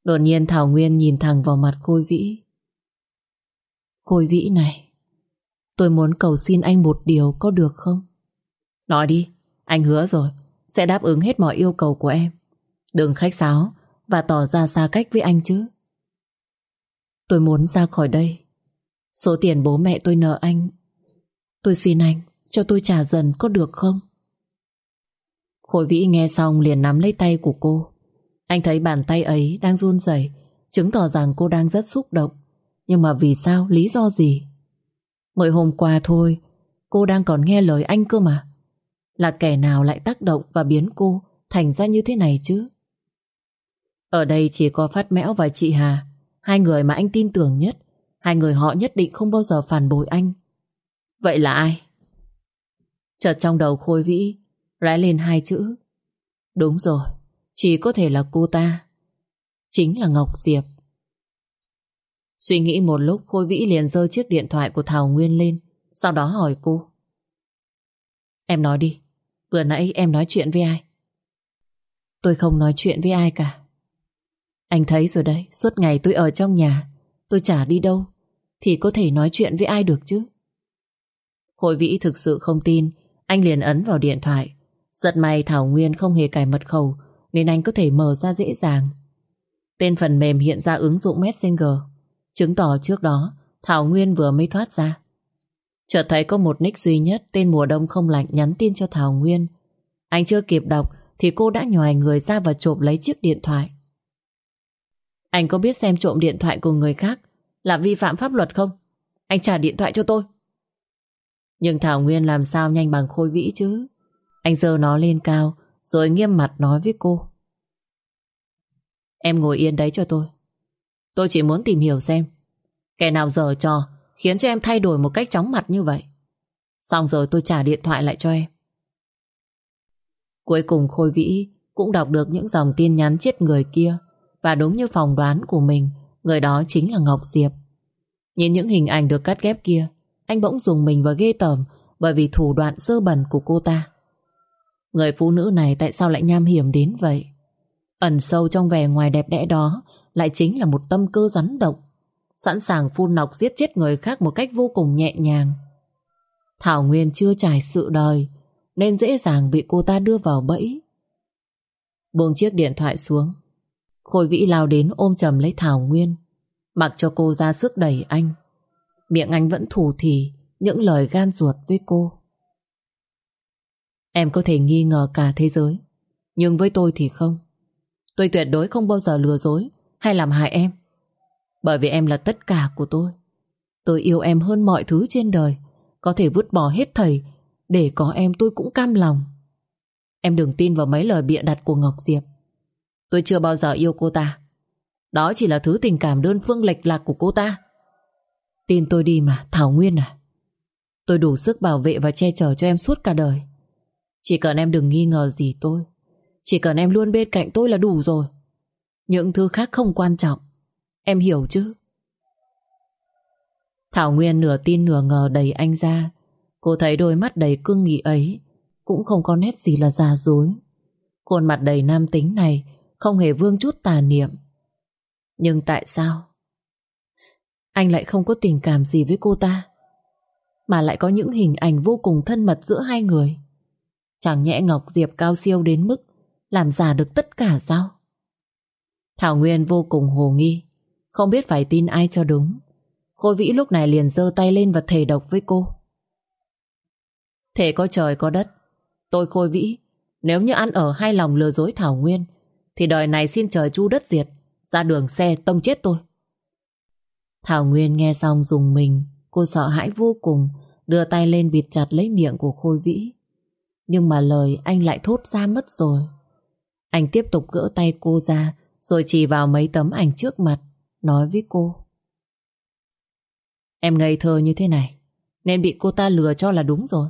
Đột nhiên Thảo Nguyên nhìn thẳng vào mặt Khôi Vĩ. Khôi Vĩ này, tôi muốn cầu xin anh một điều có được không? Nói đi, anh hứa rồi, sẽ đáp ứng hết mọi yêu cầu của em. Đừng khách sáo và tỏ ra xa cách với anh chứ. Tôi muốn ra khỏi đây. Số tiền bố mẹ tôi nợ anh, tôi xin anh cho tôi trả dần có được không? Khôi Vĩ nghe xong liền nắm lấy tay của cô. Anh thấy bàn tay ấy đang run rẩy, chứng tỏ rằng cô đang rất xúc động. Nhưng mà vì sao, lý do gì? Mới hôm qua thôi, cô đang còn nghe lời anh cơ mà. Là kẻ nào lại tác động và biến cô thành ra như thế này chứ? Ở đây chỉ có Phát Mẽo và chị Hà, hai người mà anh tin tưởng nhất. Hai người họ nhất định không bao giờ phản bội anh. Vậy là ai? Chợt trong đầu Khôi Vĩ Rẽ lên hai chữ. Đúng rồi, chỉ có thể là cô ta. Chính là Ngọc Diệp. Suy nghĩ một lúc Khôi Vĩ liền giơ chiếc điện thoại của Thảo Nguyên lên Sau đó hỏi cô Em nói đi Vừa nãy em nói chuyện với ai Tôi không nói chuyện với ai cả anh thấy rồi đấy, Suốt ngày tôi ở trong nhà, Tôi chả đi đâu, Thì có thể nói chuyện với ai được chứ? Khôi Vĩ thực sự không tin, Anh liền ấn vào điện thoại. Giật may Thảo Nguyên không hề cài mật khẩu, Nên anh có thể mở ra dễ dàng. Tên phần mềm hiện ra ứng dụng Messenger. Chứng tỏ trước đó, Thảo Nguyên vừa mới thoát ra. Chợt thấy có một nick duy nhất, Tên mùa đông không lạnh nhắn tin cho Thảo Nguyên. Anh chưa kịp đọc, Thì cô đã nhòi người ra và trộm lấy chiếc điện thoại. Anh có biết xem trộm điện thoại của người khác Là vi phạm pháp luật không? Anh trả điện thoại cho tôi. Nhưng Thảo Nguyên làm sao nhanh bằng khôi vĩ chứ? Anh giơ nó lên cao, Rồi nghiêm mặt nói với cô. Em ngồi yên đấy cho tôi. Tôi chỉ muốn tìm hiểu xem, Kẻ nào giờ trò Khiến cho em thay đổi một cách chóng mặt như vậy. Xong rồi tôi trả điện thoại lại cho em. Cuối cùng Khôi Vĩ Cũng đọc được những dòng tin nhắn chết người kia. Và đúng như phòng đoán của mình Người đó chính là Ngọc Diệp Nhìn những hình ảnh được cắt ghép kia Anh bỗng dùng mình và ghê tởm Bởi vì thủ đoạn sơ bẩn của cô ta Người phụ nữ này tại sao lại nham hiểm đến vậy Ẩn sâu trong vẻ ngoài đẹp đẽ đó lại chính là một tâm cơ rắn độc, sẵn sàng phun nọc giết chết người khác một cách vô cùng nhẹ nhàng. Thảo Nguyên chưa trải sự đời, nên dễ dàng bị cô ta đưa vào bẫy. Buông chiếc điện thoại xuống, Khôi Vĩ lao đến ôm chầm lấy Thảo Nguyên, mặc cho cô ra sức đẩy anh. Miệng anh vẫn thủ thì những lời gan ruột với cô. Em có thể nghi ngờ cả thế giới, nhưng với tôi thì không. Tôi tuyệt đối không bao giờ lừa dối hay làm hại em. Bởi vì em là tất cả của tôi. Tôi yêu em hơn mọi thứ trên đời. Có thể vứt bỏ hết thầy. Để có em tôi cũng cam lòng. Em đừng tin vào mấy lời bịa đặt của Ngọc Diệp. Tôi chưa bao giờ yêu cô ta. Đó chỉ là thứ tình cảm đơn phương lệch lạc của cô ta. Tin tôi đi mà, Thảo Nguyên à. Tôi đủ sức bảo vệ và che chở cho em suốt cả đời. Chỉ cần em đừng nghi ngờ gì tôi. Chỉ cần em luôn bên cạnh tôi là đủ rồi. Những thứ khác không quan trọng Em hiểu chứ Thảo Nguyên nửa tin nửa ngờ đầy anh ra. Cô thấy đôi mắt đầy cương nghị ấy cũng không có nét gì là giả dối. Khuôn mặt đầy nam tính này không hề vương chút tà niệm. Nhưng tại sao? Anh lại không có tình cảm gì với cô ta, Mà lại có những hình ảnh vô cùng thân mật giữa hai người Chẳng nhẽ Ngọc Diệp cao siêu đến mức Làm giả được tất cả sao Thảo Nguyên vô cùng hồ nghi, Không biết phải tin ai cho đúng Khôi Vĩ lúc này liền giơ tay lên và thề độc với cô Thể có trời có đất, Tôi Khôi Vĩ, Nếu như ăn ở hai lòng lừa dối Thảo Nguyên thì đời này xin trời chu đất diệt, Ra đường xe tông chết tôi. Thảo Nguyên nghe xong dùng mình, Cô sợ hãi vô cùng, Đưa tay lên bịt chặt lấy miệng của Khôi Vĩ. Nhưng mà lời anh lại thốt ra mất rồi. Anh tiếp tục gỡ tay cô ra, Rồi chỉ vào mấy tấm ảnh trước mặt, Nói với cô. Em ngây thơ như thế này, Nên bị cô ta lừa cho là đúng rồi.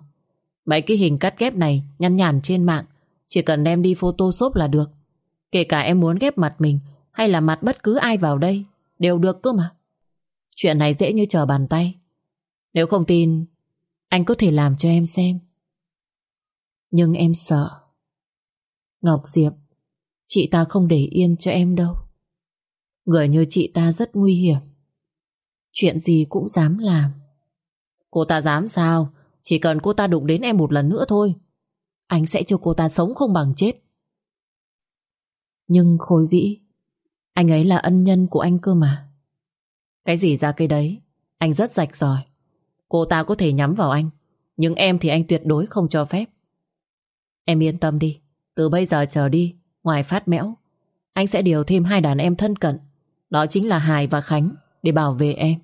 Mấy cái hình cắt ghép này Nhăn nhản trên mạng, Chỉ cần đem đi photoshop là được. Kể cả em muốn ghép mặt mình, Hay là mặt bất cứ ai vào đây, Đều được cơ mà. Chuyện này dễ như trở bàn tay. Nếu không tin, Anh có thể làm cho em xem. Nhưng em sợ. Ngọc Diệp, Chị ta không để yên cho em đâu. Người như chị ta rất nguy hiểm. Chuyện gì cũng dám làm. Cô ta dám sao? Chỉ cần cô ta đụng đến em một lần nữa thôi, Anh sẽ cho cô ta sống không bằng chết. Nhưng khối Vĩ, Anh ấy là ân nhân của anh cơ mà. Cái gì ra cái đấy, Anh rất rạch ròi. Cô ta có thể nhắm vào anh, Nhưng em thì anh tuyệt đối không cho phép. Em yên tâm đi, Từ bây giờ trở đi, Ngoài phát mẽo, Anh sẽ điều thêm hai đàn em thân cận, Đó chính là Hải và Khánh, Để bảo vệ em.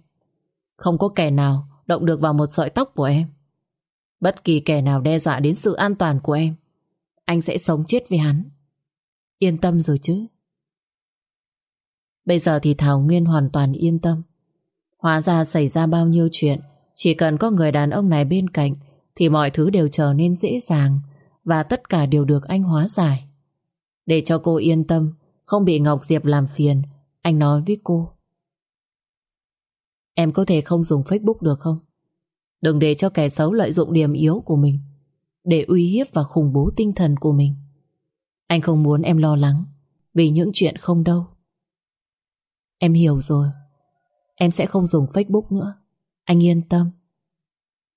Không có kẻ nào động được vào một sợi tóc của em. Bất kỳ kẻ nào đe dọa đến sự an toàn của em, Anh sẽ sống chết với hắn. Yên tâm rồi chứ. Bây giờ thì Thảo Nguyên hoàn toàn yên tâm. Hóa ra xảy ra bao nhiêu chuyện, Chỉ cần có người đàn ông này bên cạnh, Thì mọi thứ đều trở nên dễ dàng, Và tất cả đều được anh hóa giải. Để cho cô yên tâm, Không bị Ngọc Diệp làm phiền, Anh nói với cô. Em có thể không dùng Facebook được không? Đừng để cho kẻ xấu lợi dụng điểm yếu của mình, Để uy hiếp và khủng bố tinh thần của mình. Anh không muốn em lo lắng Vì những chuyện không đâu. Em hiểu rồi. Em sẽ không dùng Facebook nữa. Anh yên tâm.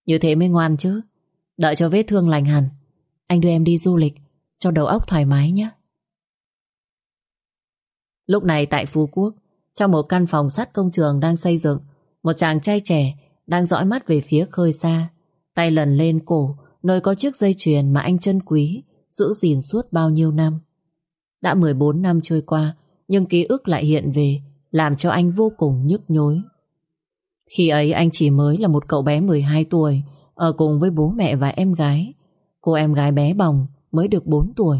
Như thế mới ngoan chứ. Đợi cho vết thương lành hẳn. Anh đưa em đi du lịch, Cho đầu óc thoải mái nhé. Lúc này tại Phú Quốc, Trong một căn phòng sắt công trường đang xây dựng, Một chàng trai trẻ Đang dõi mắt về phía khơi xa, Tay lần lên cổ, Nơi có chiếc dây chuyền mà anh chân quý. Giữ gìn suốt bao nhiêu năm Đã 14 năm trôi qua Nhưng ký ức lại hiện về làm cho anh vô cùng nhức nhối. Khi ấy anh chỉ mới là một cậu bé 12 tuổi, ở cùng với bố mẹ và em gái. Cô em gái bé bỏng mới được 4 tuổi.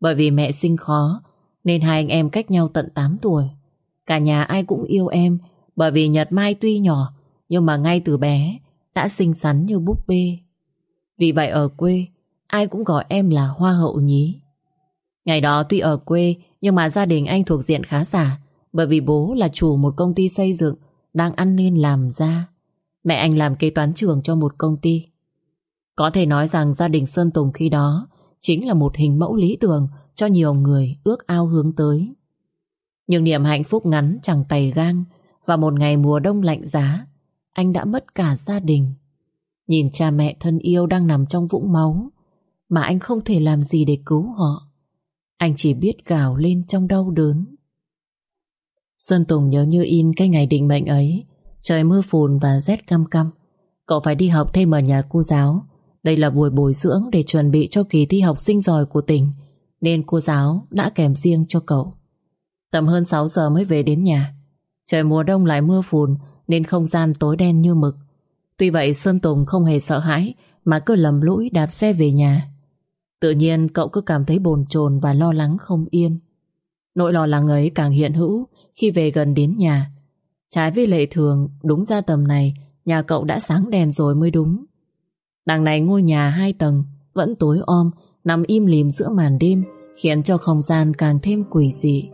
Bởi vì mẹ sinh khó, nên hai anh em cách nhau tận 8 tuổi. Cả nhà ai cũng yêu em, bởi vì Nhật Mai tuy nhỏ, nhưng mà ngay từ bé đã xinh xắn như búp bê. Vì vậy ở quê, ai cũng gọi em là Hoa hậu nhí. Ngày đó tuy ở quê, nhưng mà gia đình anh thuộc diện khá giả, bởi vì bố là chủ một công ty xây dựng Đang ăn nên làm ra. Mẹ anh làm kế toán trưởng cho một công ty. Có thể nói rằng gia đình Sơn Tùng khi đó Chính là một hình mẫu lý tưởng Cho nhiều người ước ao hướng tới. Nhưng niềm hạnh phúc ngắn chẳng tày gang Và một ngày mùa đông lạnh giá Anh đã mất cả gia đình. Nhìn cha mẹ thân yêu đang nằm trong vũng máu mà anh không thể làm gì để cứu họ. Anh chỉ biết gào lên trong đau đớn. Sơn Tùng nhớ như in cái ngày định mệnh ấy, Trời mưa phùn và rét căm căm Cậu phải đi học thêm ở nhà cô giáo. Đây là buổi bồi dưỡng để chuẩn bị cho kỳ thi học sinh giỏi của tỉnh, Nên cô giáo đã kèm riêng cho cậu. Tầm hơn 6 giờ mới về đến nhà. Trời mùa đông lại mưa phùn, Nên không gian tối đen như mực. Tuy vậy Sơn Tùng không hề sợ hãi, Mà cứ lầm lũi đạp xe về nhà. Tự nhiên cậu cứ cảm thấy bồn chồn Và lo lắng không yên Nỗi lo lắng ấy càng hiện hữu khi về gần đến nhà. Trái với lệ thường, đúng ra tầm này, nhà cậu đã sáng đèn rồi mới đúng. Đằng này ngôi nhà hai tầng, vẫn tối om, nằm im lìm giữa màn đêm, khiến cho không gian càng thêm quỷ dị.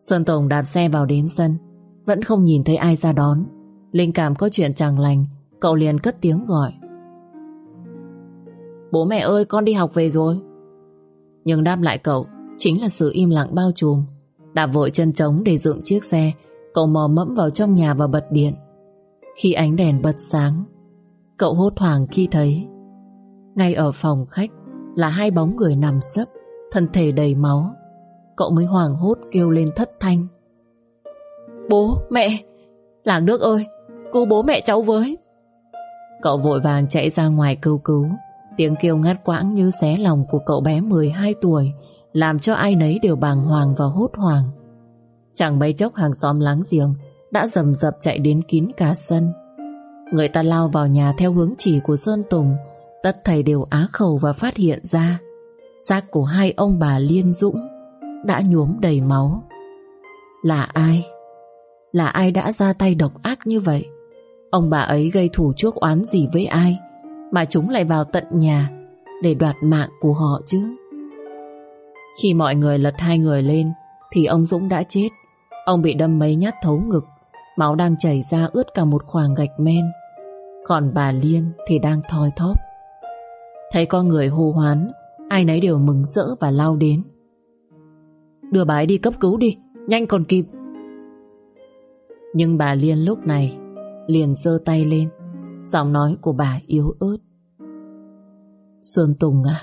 Sơn Tổng đạp xe vào đến sân, vẫn không nhìn thấy ai ra đón. Linh cảm có chuyện chẳng lành Cậu liền cất tiếng gọi Bố mẹ ơi con đi học về rồi. Nhưng đáp lại cậu Chính là sự im lặng bao trùm. Đạp vội chân trống để dựng chiếc xe Cậu mò mẫm vào trong nhà và bật điện. Khi ánh đèn bật sáng Cậu hốt hoảng khi thấy Ngay ở phòng khách Là hai bóng người nằm sấp Thân thể đầy máu. Cậu mới hoảng hốt kêu lên thất thanh. Bố, mẹ Làng nước ơi Cứu bố mẹ cháu với. Cậu vội vàng chạy ra ngoài cứu cứu. Tiếng kêu ngắt quãng như xé lòng của cậu bé 12 tuổi, Làm cho ai nấy đều bàng hoàng và hốt hoảng Chẳng mấy chốc hàng xóm láng giềng Đã rầm rập chạy đến kín cả sân Người ta lao vào nhà theo hướng chỉ của Sơn Tùng, Tất thầy đều á khẩu và phát hiện ra, Xác của hai ông bà Liên Dũng Đã nhuốm đầy máu Là ai? Là ai đã ra tay độc ác như vậy? Ông bà ấy gây thủ chuốc oán gì với ai mà chúng lại vào tận nhà Để đoạt mạng của họ chứ. Khi mọi người lật hai người lên, Thì ông Dũng đã chết. Ông bị đâm mấy nhát thấu ngực, Máu đang chảy ra ướt cả một khoảng gạch men. Còn bà Liên thì đang thoi thóp. Thấy có người hô hoán, Ai nấy đều mừng rỡ và lao đến. Đưa bà ấy đi cấp cứu đi, Nhanh còn kịp. Nhưng bà Liên lúc này Liền giơ tay lên. Giọng nói của bà yếu ớt. Sơn Tùng à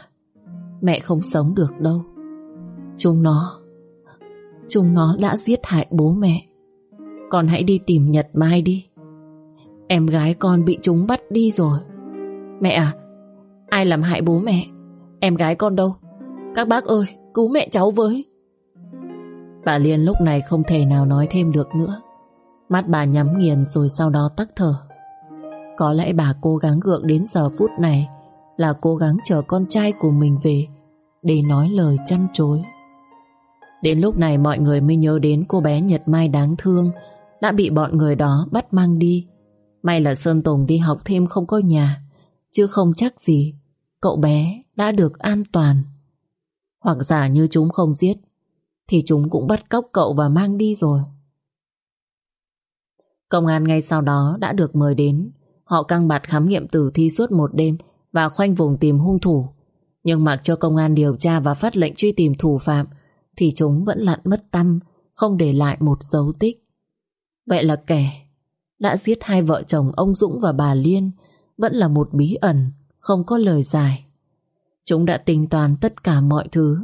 Mẹ không sống được đâu. Chúng nó Chúng nó đã giết hại bố mẹ. Con hãy đi tìm Nhật Mai đi. Em gái con bị chúng bắt đi rồi. Mẹ à Ai làm hại bố mẹ? Em gái con đâu? Các bác ơi, cứu mẹ cháu với. Bà Liên lúc này không thể nào nói thêm được nữa. Mắt bà nhắm nghiền rồi sau đó tắc thở. Có lẽ bà cố gắng gượng đến giờ phút này Là cố gắng chờ con trai của mình về Để nói lời chăn chối. Đến lúc này mọi người mới nhớ đến cô bé Nhật Mai đáng thương Đã bị bọn người đó bắt mang đi. May là Sơn Tùng đi học thêm không có nhà, Chứ không chắc gì Cậu bé đã được an toàn. Hoặc giả như chúng không giết, Thì chúng cũng bắt cóc cậu và mang đi rồi. Công an ngay sau đó đã được mời đến. Họ căng bạt khám nghiệm tử thi suốt một đêm Và khoanh vùng tìm hung thủ. Nhưng mặc cho công an điều tra và phát lệnh truy tìm thủ phạm, Thì chúng vẫn lặn mất tâm, Không để lại một dấu tích. Vậy là kẻ Đã giết hai vợ chồng ông Dũng và bà Liên Vẫn là một bí ẩn, Không có lời giải. Chúng đã tính toán tất cả mọi thứ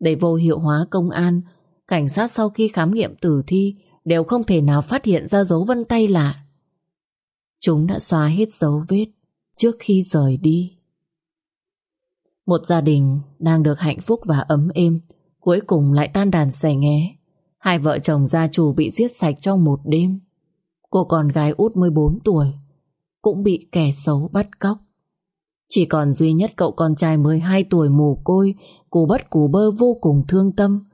Để vô hiệu hóa công an. Cảnh sát sau khi khám nghiệm tử thi đều không thể nào phát hiện ra dấu vân tay lạ. Chúng đã xóa hết dấu vết trước khi rời đi. Một gia đình đang được hạnh phúc và ấm êm, cuối cùng lại tan đàn xẻ nghé. Hai vợ chồng gia chủ bị giết sạch trong một đêm. Cô con gái út 14 tuổi cũng bị kẻ xấu bắt cóc. Chỉ còn duy nhất cậu con trai 12 tuổi mồ côi, cù bất cù bơ vô cùng thương tâm,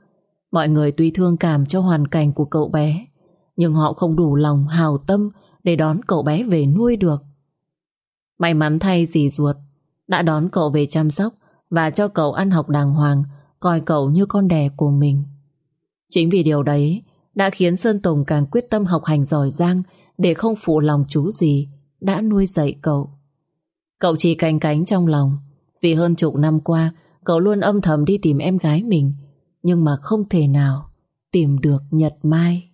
Mọi người tuy thương cảm cho hoàn cảnh của cậu bé Nhưng họ không đủ lòng hào tâm để đón cậu bé về nuôi được. May mắn thay dì ruột, Đã đón cậu về chăm sóc Và cho cậu ăn học đàng hoàng, Coi cậu như con đẻ của mình. Chính vì điều đấy, Đã khiến Sơn Tùng càng quyết tâm học hành giỏi giang Để không phụ lòng chú gì Đã nuôi dạy cậu. Cậu chỉ canh cánh trong lòng, Vì hơn chục năm qua, Cậu luôn âm thầm đi tìm em gái mình, nhưng mà không thể nào tìm được Nhật Mai.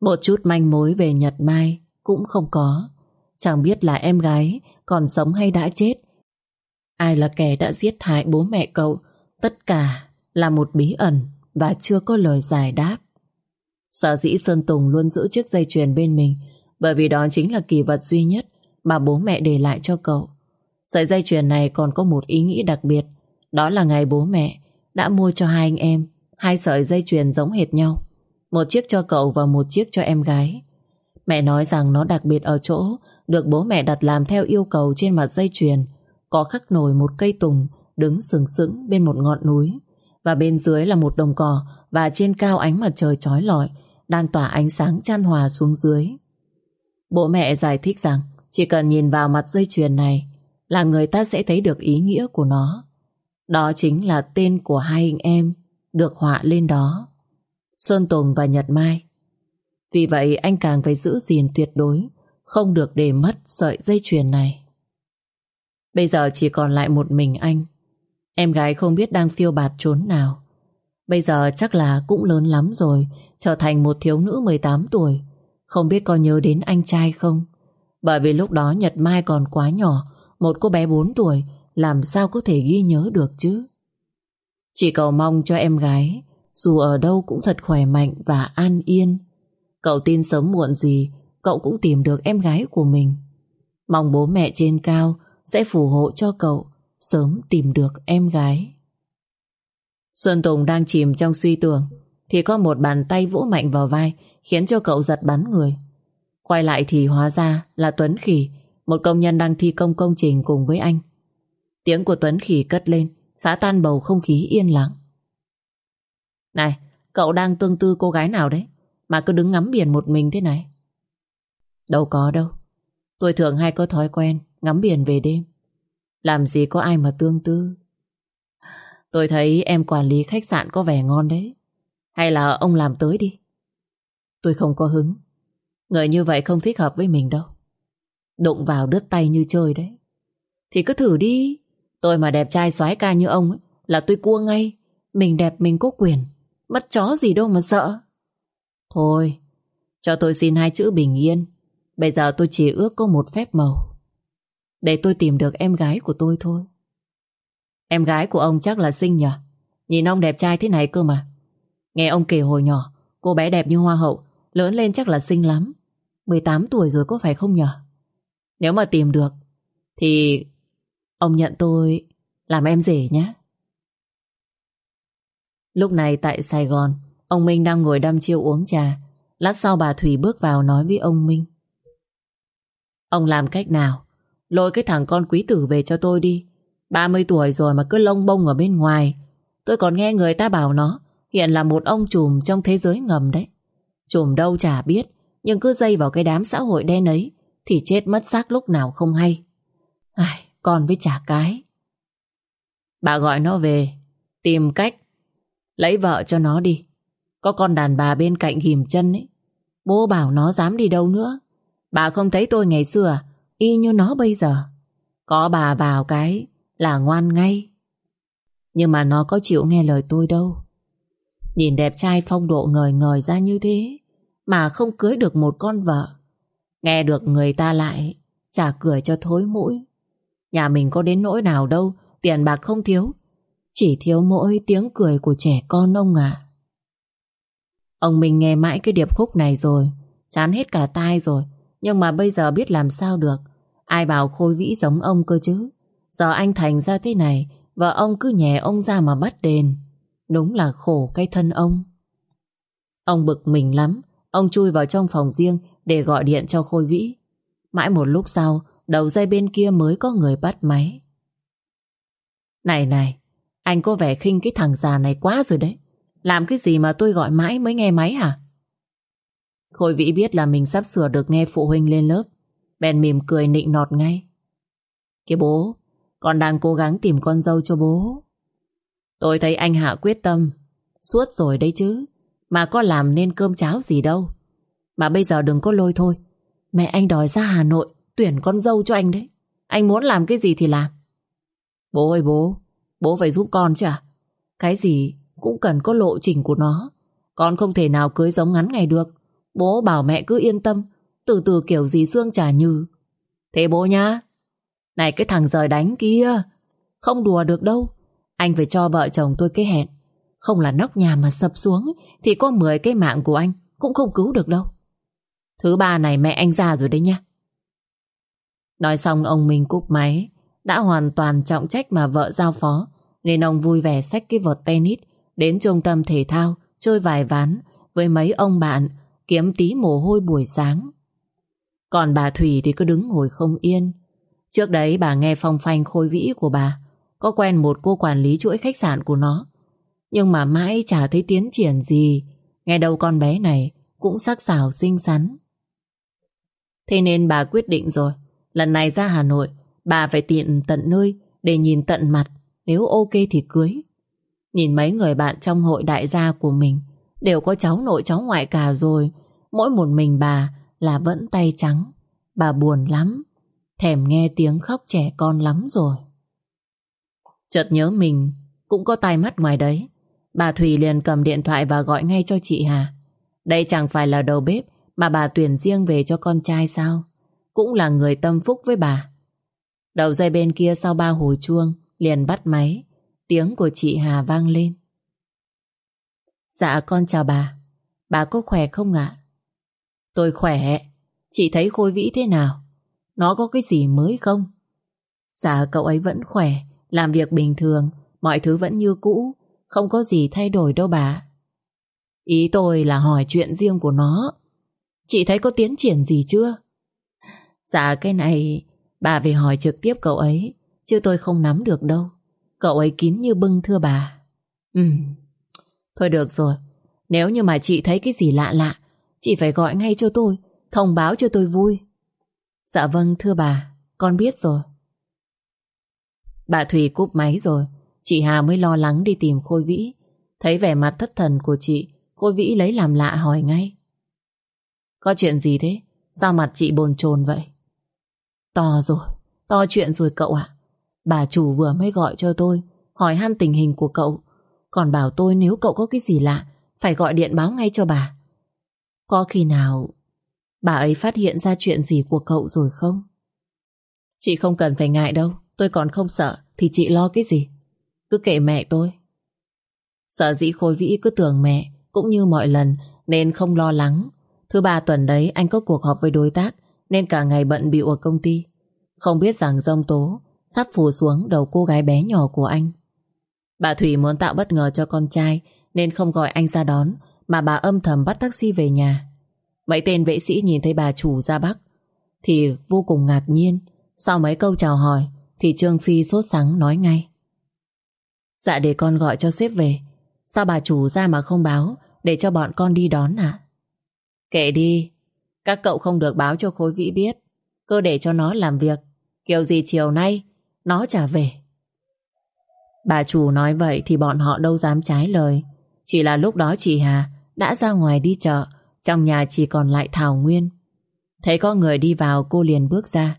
Một chút manh mối về Nhật Mai cũng không có. Chẳng biết là em gái còn sống hay đã chết. Ai là kẻ đã giết hại bố mẹ cậu, tất cả là một bí ẩn và chưa có lời giải đáp. Sở dĩ Sơn Tùng luôn giữ chiếc dây chuyền bên mình bởi vì đó chính là kỳ vật duy nhất mà bố mẹ để lại cho cậu. Sợi dây chuyền này còn có một ý nghĩa đặc biệt đó là ngày bố mẹ đã mua cho hai anh em hai sợi dây chuyền giống hệt nhau. Một chiếc cho cậu và một chiếc cho em gái. Mẹ nói rằng nó đặc biệt ở chỗ được bố mẹ đặt làm theo yêu cầu trên mặt dây chuyền, có khắc nổi một cây tùng đứng sừng sững bên một ngọn núi và bên dưới là một đồng cỏ và trên cao ánh mặt trời chói lọi, đang tỏa ánh sáng chan hòa xuống dưới. Bố mẹ giải thích rằng chỉ cần nhìn vào mặt dây chuyền này là người ta sẽ thấy được ý nghĩa của nó. Đó chính là tên của hai anh em được họa lên đó. Sơn Tùng và Nhật Mai. Vì vậy anh càng phải giữ gìn tuyệt đối, không được để mất sợi dây chuyền này. Bây giờ chỉ còn lại một mình anh. Em gái không biết đang phiêu bạt trốn nào. Bây giờ chắc là cũng lớn lắm rồi, trở thành một thiếu nữ 18 tuổi. Không biết có nhớ đến anh trai không? Bởi vì lúc đó Nhật Mai còn quá nhỏ, một cô bé 4 tuổi, làm sao có thể ghi nhớ được chứ? Chỉ cầu mong cho em gái, dù ở đâu cũng thật khỏe mạnh và an yên. Cậu tin sớm muộn gì, cậu cũng tìm được em gái của mình. Mong bố mẹ trên cao sẽ phù hộ cho cậu sớm tìm được em gái. Xuân Tùng đang chìm trong suy tưởng thì có một bàn tay vỗ mạnh vào vai khiến cho cậu giật bắn người. Quay lại thì hóa ra là Tuấn Khỉ, một công nhân đang thi công công trình cùng với anh. Tiếng của Tuấn Khỉ cất lên, phá tan bầu không khí yên lặng. Này, cậu đang tương tư cô gái nào đấy? Mà cứ đứng ngắm biển một mình thế này. Đâu có đâu. Tôi thường hay có thói quen ngắm biển về đêm. Làm gì có ai mà tương tư. Tôi thấy em quản lý khách sạn có vẻ ngon đấy. Hay là ông làm tới đi. Tôi không có hứng. Người như vậy không thích hợp với mình đâu. Đụng vào đứt tay như chơi đấy. Thì cứ thử đi. Tôi mà đẹp trai soái ca như ông ấy, là tôi cua ngay. Mình đẹp mình có quyền. Mất chó gì đâu mà sợ. Thôi, cho tôi xin hai chữ bình yên. Bây giờ tôi chỉ ước có một phép màu. Để tôi tìm được em gái của tôi thôi. Em gái của ông chắc là xinh nhỉ? Nhìn ông đẹp trai thế này cơ mà. Nghe ông kể hồi nhỏ, cô bé đẹp như hoa hậu, lớn lên chắc là xinh lắm. 18 tuổi rồi có phải không nhỉ? Nếu mà tìm được, thì ông nhận tôi làm em rể nhé. Lúc này tại Sài Gòn, ông Minh đang ngồi đăm chiêu uống trà. Lát sau bà Thủy bước vào nói với ông Minh. Ông làm cách nào? Lôi cái thằng con quý tử về cho tôi đi. 30 tuổi rồi mà cứ lông bông ở bên ngoài. Tôi còn nghe người ta bảo nó hiện là một ông trùm trong thế giới ngầm đấy. Trùm đâu chả biết, nhưng cứ dây vào cái đám xã hội đen ấy thì chết mất xác lúc nào không hay. Ai, con với chả cái. Bà gọi nó về, tìm cách lấy vợ cho nó đi. Có con đàn bà bên cạnh ghim chân ấy. Bố bảo nó dám đi đâu nữa. Bà không thấy tôi ngày xưa à? Y như nó bây giờ. Có bà vào cái là ngoan ngay. Nhưng mà nó có chịu nghe lời tôi đâu. Nhìn đẹp trai phong độ ngời ngời ra như thế mà không cưới được một con vợ. Nghe được người ta lại chả cười cho thối mũi. Nhà mình có đến nỗi nào đâu, tiền bạc không thiếu. Chỉ thiếu mỗi tiếng cười của trẻ con ông ạ. Ông mình nghe mãi cái điệp khúc này rồi, chán hết cả tai rồi. Nhưng mà bây giờ biết làm sao được. Ai bảo Khôi Vĩ giống ông cơ chứ. Giờ anh thành ra thế này, vợ ông cứ nhẹ ông ra mà bắt đền. Đúng là khổ cái thân ông. Ông bực mình lắm, ông chui vào trong phòng riêng để gọi điện cho Khôi Vĩ. Mãi một lúc sau, đầu dây bên kia mới có người bắt máy. Này này, anh có vẻ khinh cái thằng già này quá rồi đấy. Làm cái gì mà tôi gọi mãi mới nghe máy hả? Khôi Vĩ biết là mình sắp sửa được nghe phụ huynh lên lớp. Bèn mỉm cười nịnh nọt ngay. Cái bố, con đang cố gắng tìm con dâu cho bố. Tôi thấy anh Hạ quyết tâm. Suốt rồi đấy chứ. Mà có làm nên cơm cháo gì đâu. Mà bây giờ đừng có lôi thôi. Mẹ anh đòi ra Hà Nội tuyển con dâu cho anh đấy. Anh muốn làm cái gì thì làm. Bố ơi bố, bố phải giúp con chứ à? Cái gì cũng cần có lộ trình của nó. Con không thể nào cưới giống ngắn ngày được. Bố bảo mẹ cứ yên tâm, từ từ kiểu gì xương trả như. Thế bố nhá. Này cái thằng rời đánh kia, không đùa được đâu. Anh phải cho vợ chồng tôi cái hẹn. Không là nóc nhà mà sập xuống thì có 10 cái mạng của anh cũng không cứu được đâu. Thứ ba này mẹ anh già rồi đấy nha. Nói xong ông Minh cúp máy, đã hoàn toàn trọng trách mà vợ giao phó, nên ông vui vẻ xách cái vợt tennis đến trung tâm thể thao chơi vài ván với mấy ông bạn kiếm tí mồ hôi buổi sáng. Còn bà Thủy thì cứ đứng ngồi không yên. Trước đấy bà nghe phong phanh khôi vĩ của bà, có quen một cô quản lý chuỗi khách sạn của nó. Nhưng mà mãi chả thấy tiến triển gì, nghe đâu con bé này cũng sắc sảo xinh xắn. Thế nên bà quyết định rồi, lần này ra Hà Nội, bà phải tiện tận nơi để nhìn tận mặt, nếu ok thì cưới. Nhìn mấy người bạn trong hội đại gia của mình đều có cháu nội cháu ngoại cả rồi, mỗi một mình bà là vẫn tay trắng. Bà buồn lắm, thèm nghe tiếng khóc trẻ con lắm rồi. Chợt nhớ mình cũng có tai mắt ngoài đấy. Bà thủy liền cầm điện thoại và gọi ngay cho chị Hà. Đây chẳng phải là đầu bếp mà bà tuyển riêng về cho con trai sao? Cũng là người tâm phúc với bà. Đầu dây bên kia sau ba hồi chuông liền bắt máy. Tiếng của chị Hà vang lên. Dạ con chào bà. Bà có khỏe không ạ? Tôi khỏe. Chị thấy Khôi Vĩ thế nào? Nó có cái gì mới không? Dạ cậu ấy vẫn khỏe, làm việc bình thường, mọi thứ vẫn như cũ, không có gì thay đổi đâu bà. Ý tôi là hỏi chuyện riêng của nó. Chị thấy có tiến triển gì chưa? Dạ cái này bà về hỏi trực tiếp cậu ấy, chứ tôi không nắm được đâu. Cậu ấy kín như bưng thưa bà. Ừ, thôi được rồi. Nếu như mà chị thấy cái gì lạ lạ, chị phải gọi ngay cho tôi, thông báo cho tôi vui. Dạ vâng thưa bà, con biết rồi. Bà Thùy cúp máy rồi, chị Hà mới lo lắng đi tìm Khôi Vĩ. Thấy vẻ mặt thất thần của chị, Khôi Vĩ lấy làm lạ hỏi ngay. Có chuyện gì thế? Sao mặt chị bồn chồn vậy? To rồi, to chuyện rồi cậu ạ. Bà chủ vừa mới gọi cho tôi, hỏi han tình hình của cậu. Còn bảo tôi nếu cậu có cái gì lạ, phải gọi điện báo ngay cho bà. Có khi nào bà ấy phát hiện ra chuyện gì của cậu rồi không? Chị không cần phải ngại đâu, tôi còn không sợ, thì chị lo cái gì? Cứ kệ mẹ tôi. Sợ dĩ Khôi Vĩ cứ tưởng mẹ cũng như mọi lần nên không lo lắng. Thứ ba tuần đấy anh có cuộc họp với đối tác nên cả ngày bận bịu ở công ty. Không biết rằng rông tố sắp phủ xuống đầu cô gái bé nhỏ của anh. Bà Thủy muốn tạo bất ngờ cho con trai nên không gọi anh ra đón, mà bà âm thầm bắt taxi về nhà. Mấy tên vệ sĩ nhìn thấy bà chủ ra Bắc thì vô cùng ngạc nhiên. Sau mấy câu chào hỏi thì Trương Phi sốt sắng nói ngay. Dạ để con gọi cho sếp về. Sao bà chủ ra mà không báo để cho bọn con đi đón à? Kệ đi. Các cậu không được báo cho Khối Vĩ biết. Cứ để cho nó làm việc. Kiểu gì chiều nay nó trả về. Bà chủ nói vậy thì bọn họ đâu dám trái lời. Chỉ là lúc đó chị Hà đã ra ngoài đi chợ, trong nhà chỉ còn lại Thảo Nguyên. Thấy có người đi vào cô liền bước ra.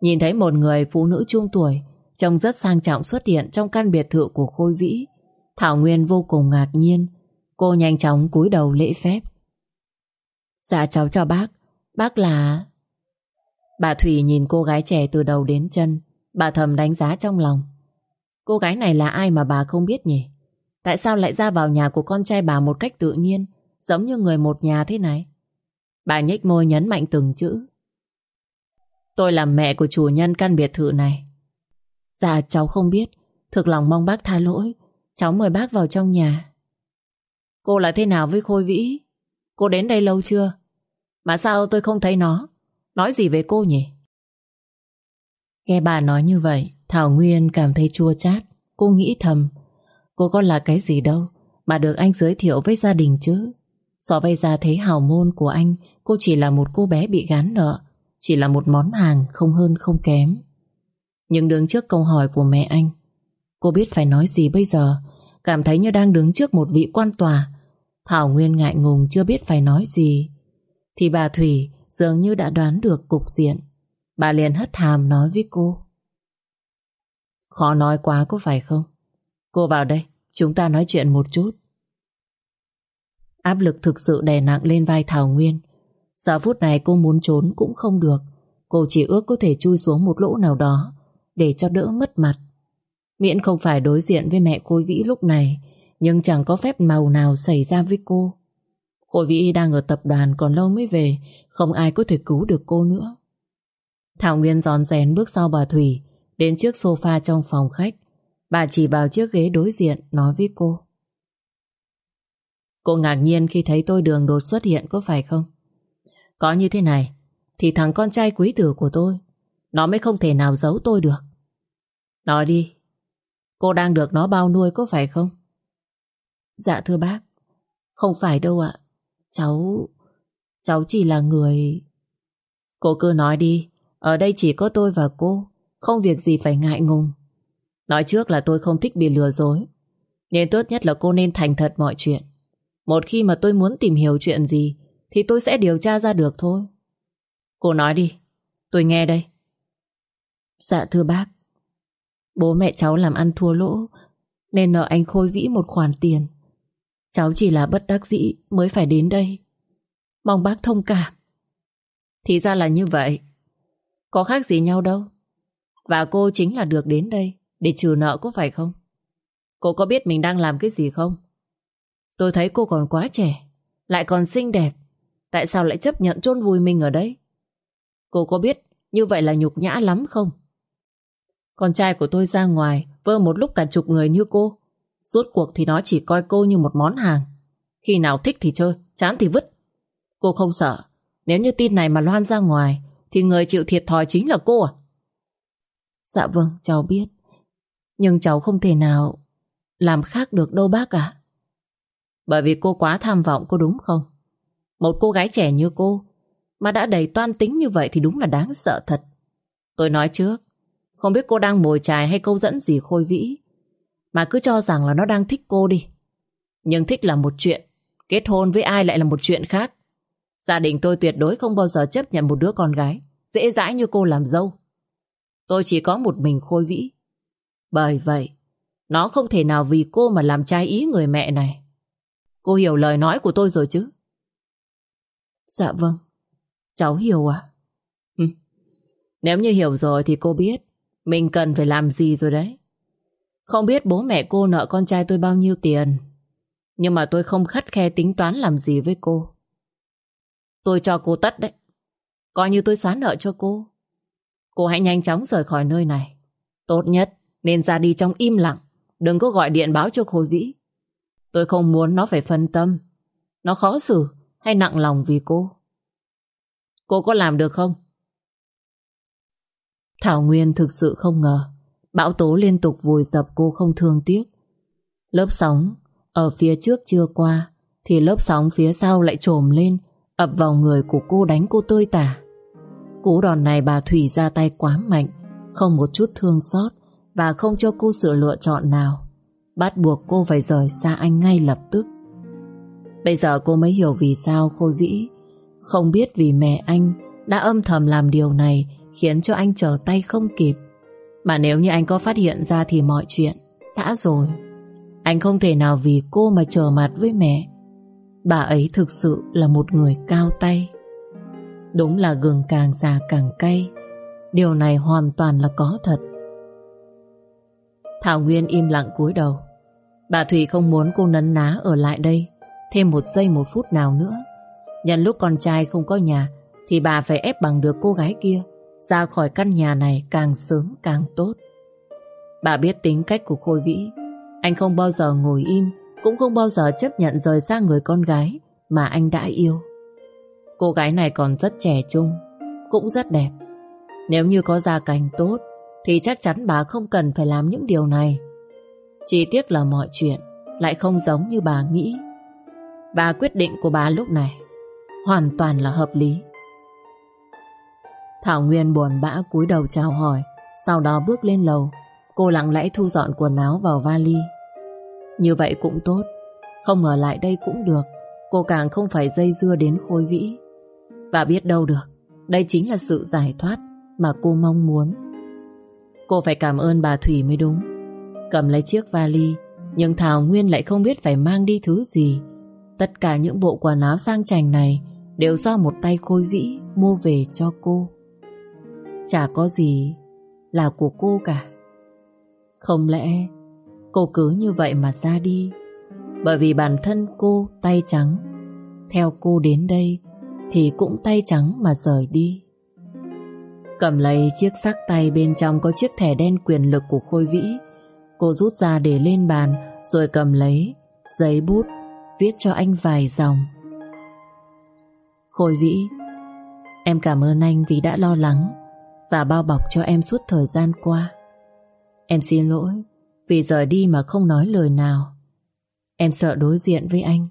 Nhìn thấy một người phụ nữ trung tuổi trông rất sang trọng xuất hiện trong căn biệt thự của Khôi Vĩ. Thảo Nguyên vô cùng ngạc nhiên. Cô nhanh chóng cúi đầu lễ phép. Dạ cháu chào bác. Bác là... Bà Thủy nhìn cô gái trẻ từ đầu đến chân. Bà thầm đánh giá trong lòng. Cô gái này là ai mà bà không biết nhỉ? Tại sao lại ra vào nhà của con trai bà một cách tự nhiên, giống như người một nhà thế này? Bà nhếch môi nhấn mạnh từng chữ. Tôi là mẹ của chủ nhân căn biệt thự này. Dạ cháu không biết, thực lòng mong bác tha lỗi. Cháu mời bác vào trong nhà. Cô là thế nào với Khôi Vĩ? Cô đến đây lâu chưa? Mà sao tôi không thấy nó? Nói gì về cô nhỉ? Nghe bà nói như vậy, Thảo Nguyên cảm thấy chua chát. Cô nghĩ thầm, cô có là cái gì đâu mà được anh giới thiệu với gia đình chứ. So với gia thế hào môn của anh, cô chỉ là một cô bé bị gán nợ, chỉ là một món hàng không hơn không kém. Nhưng đứng trước câu hỏi của mẹ anh, cô biết phải nói gì bây giờ, cảm thấy như đang đứng trước một vị quan tòa. Thảo Nguyên ngại ngùng chưa biết phải nói gì. Thì bà Thủy dường như đã đoán được cục diện. Bà liền hất hàm nói với cô. Khó nói quá có phải không? Cô vào đây, chúng ta nói chuyện một chút. Áp lực thực sự đè nặng lên vai Thảo Nguyên. Giờ phút này cô muốn trốn cũng không được. Cô chỉ ước có thể chui xuống một lỗ nào đó để cho đỡ mất mặt. Miễn không phải đối diện với mẹ Khôi Vĩ lúc này, nhưng chẳng có phép màu nào xảy ra với cô. Khôi Vĩ đang ở tập đoàn còn lâu mới về, không ai có thể cứu được cô nữa. Thảo Nguyên giòn rén bước sau bà Thủy, đến chiếc sofa trong phòng khách. Bà chỉ vào chiếc ghế đối diện, nói với cô. Cô ngạc nhiên khi thấy tôi đường đột xuất hiện có phải không? Có như thế này, thì thằng con trai quý tử của tôi, nó mới không thể nào giấu tôi được. Nói đi, cô đang được nó bao nuôi có phải không? Dạ thưa bác, không phải đâu ạ. Cháu, cháu chỉ là người... Cô cứ nói đi, ở đây chỉ có tôi và cô, không việc gì phải ngại ngùng. Nói trước là tôi không thích bị lừa dối, nên tốt nhất là cô nên thành thật mọi chuyện. Một khi mà tôi muốn tìm hiểu chuyện gì, thì tôi sẽ điều tra ra được thôi. Cô nói đi, Tôi nghe đây. Dạ thưa bác, bố mẹ cháu làm ăn thua lỗ nên nợ anh Khôi Vĩ một khoản tiền. Cháu chỉ là bất đắc dĩ mới phải đến đây. Mong bác thông cảm. Thì ra là như vậy. Có khác gì nhau đâu. Và cô chính là được đến đây để trừ nợ có phải không? Cô có biết mình đang làm cái gì không? Tôi thấy cô còn quá trẻ, lại còn xinh đẹp. Tại sao lại chấp nhận chôn vùi mình ở đây Cô có biết như vậy là nhục nhã lắm không? Con trai của tôi ra ngoài vơ một lúc cả chục người như cô. Rốt cuộc thì nó chỉ coi cô như một món hàng. Khi nào thích thì chơi, chán thì vứt. Cô không sợ. Nếu như tin này mà loan ra ngoài thì người chịu thiệt thòi chính là cô à? Dạ vâng, cháu biết. Nhưng cháu không thể nào làm khác được đâu bác ạ. Bởi vì cô quá tham vọng cô đúng không? Một cô gái trẻ như cô mà đã đầy toan tính như vậy thì đúng là đáng sợ thật. Tôi nói trước, không biết cô đang mồi chài hay câu dẫn gì khôi vĩ. Mà cứ cho rằng là nó đang thích cô đi. Nhưng thích là một chuyện, kết hôn với ai lại là một chuyện khác. Gia đình tôi tuyệt đối không bao giờ chấp nhận một đứa con gái dễ dãi như cô làm dâu. Tôi chỉ có một mình khôi vĩ. Bởi vậy, nó không thể nào vì cô mà làm trái ý người mẹ này. Cô hiểu lời nói của tôi rồi chứ? Dạ vâng, cháu hiểu à? Nếu như hiểu rồi thì cô biết mình cần phải làm gì rồi đấy. Không biết bố mẹ cô nợ con trai tôi bao nhiêu tiền. Nhưng mà tôi không khắt khe tính toán làm gì với cô. Tôi cho cô tất đấy. Coi như tôi xóa nợ cho cô. Cô hãy nhanh chóng rời khỏi nơi này. Tốt nhất nên ra đi trong im lặng. Đừng có gọi điện báo cho Khôi Vĩ. Tôi không muốn nó phải phân tâm. Nó khó xử hay nặng lòng vì cô. Cô có làm được không? Thảo Nguyên thực sự không ngờ bão tố liên tục vùi dập cô không thương tiếc. Lớp sóng ở phía trước chưa qua, thì lớp sóng phía sau lại trồm lên, ập vào người của cô đánh cô tơi tả. Cú đòn này bà Thủy ra tay quá mạnh, không một chút thương xót và không cho cô sự lựa chọn nào. Bắt buộc cô phải rời xa anh ngay lập tức. Bây giờ cô mới hiểu vì sao Khôi Vĩ không biết vì mẹ anh đã âm thầm làm điều này khiến cho anh trở tay không kịp. Mà nếu như anh có phát hiện ra thì mọi chuyện đã rồi. Anh không thể nào vì cô mà trở mặt với mẹ. Bà ấy thực sự là một người cao tay. Đúng là gừng càng già càng cay. Điều này hoàn toàn là có thật. Thảo Nguyên im lặng cúi đầu. Bà Thủy không muốn cô nấn ná ở lại đây thêm một giây một phút nào nữa. Nhân lúc con trai không có nhà thì bà phải ép bằng được cô gái kia ra khỏi căn nhà này càng sớm càng tốt. Bà biết tính cách của Khôi Vĩ. Anh không bao giờ ngồi im, cũng không bao giờ chấp nhận rời xa người con gái mà anh đã yêu. Cô gái này còn rất trẻ trung, cũng rất đẹp. Nếu như có gia cảnh tốt, thì chắc chắn bà không cần phải làm những điều này. Chỉ tiếc là mọi chuyện lại không giống như bà nghĩ. Và quyết định của bà lúc này hoàn toàn là hợp lý. Thảo Nguyên buồn bã cúi đầu chào hỏi, sau đó bước lên lầu. Cô lặng lẽ thu dọn quần áo vào vali. Như vậy cũng tốt, không ở lại đây cũng được. Cô càng không phải dây dưa đến khôi vĩ. Và biết đâu được, đây chính là sự giải thoát mà cô mong muốn. Cô phải cảm ơn bà Thủy mới đúng. Cầm lấy chiếc vali, nhưng Thảo Nguyên lại không biết phải mang đi thứ gì. Tất cả những bộ quần áo sang chảnh này đều do một tay khôi vĩ mua về cho cô. Chả có gì là của cô cả. Không lẽ cô cứ như vậy mà ra đi? Bởi vì bản thân cô tay trắng. Theo cô đến đây thì cũng tay trắng mà rời đi. Cầm lấy chiếc sắc tay bên trong có chiếc thẻ đen quyền lực của Khôi Vĩ. Cô rút ra để lên bàn rồi cầm lấy giấy bút viết cho anh vài dòng. Khôi Vĩ, em cảm ơn anh vì đã lo lắng và bao bọc cho em suốt thời gian qua. Em xin lỗi vì rời đi mà không nói lời nào. Em sợ đối diện với anh,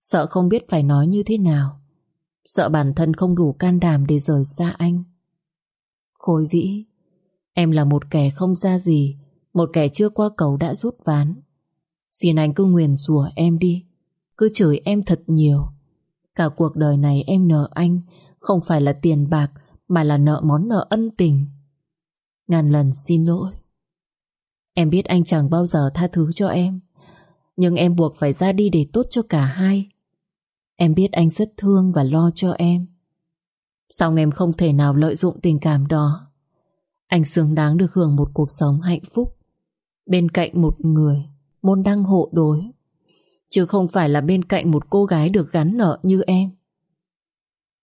sợ không biết phải nói như thế nào, sợ bản thân không đủ can đảm để rời xa anh. Khôi vĩ, em là một kẻ không ra gì, một kẻ chưa qua cầu đã rút ván. Xin anh cứ nguyền rủa em đi, cứ chửi em thật nhiều. Cả cuộc đời này em nợ anh, không phải là tiền bạc mà là nợ món nợ ân tình. Ngàn lần xin lỗi. Em biết anh chẳng bao giờ tha thứ cho em, Nhưng em buộc phải ra đi để tốt cho cả hai. Em biết anh rất thương và lo cho em. Xong em không thể nào lợi dụng tình cảm đó. Anh xứng đáng được hưởng một cuộc sống hạnh phúc. Bên cạnh một người, Môn đăng hộ đối. Chứ không phải là bên cạnh một cô gái được gắn nợ như em.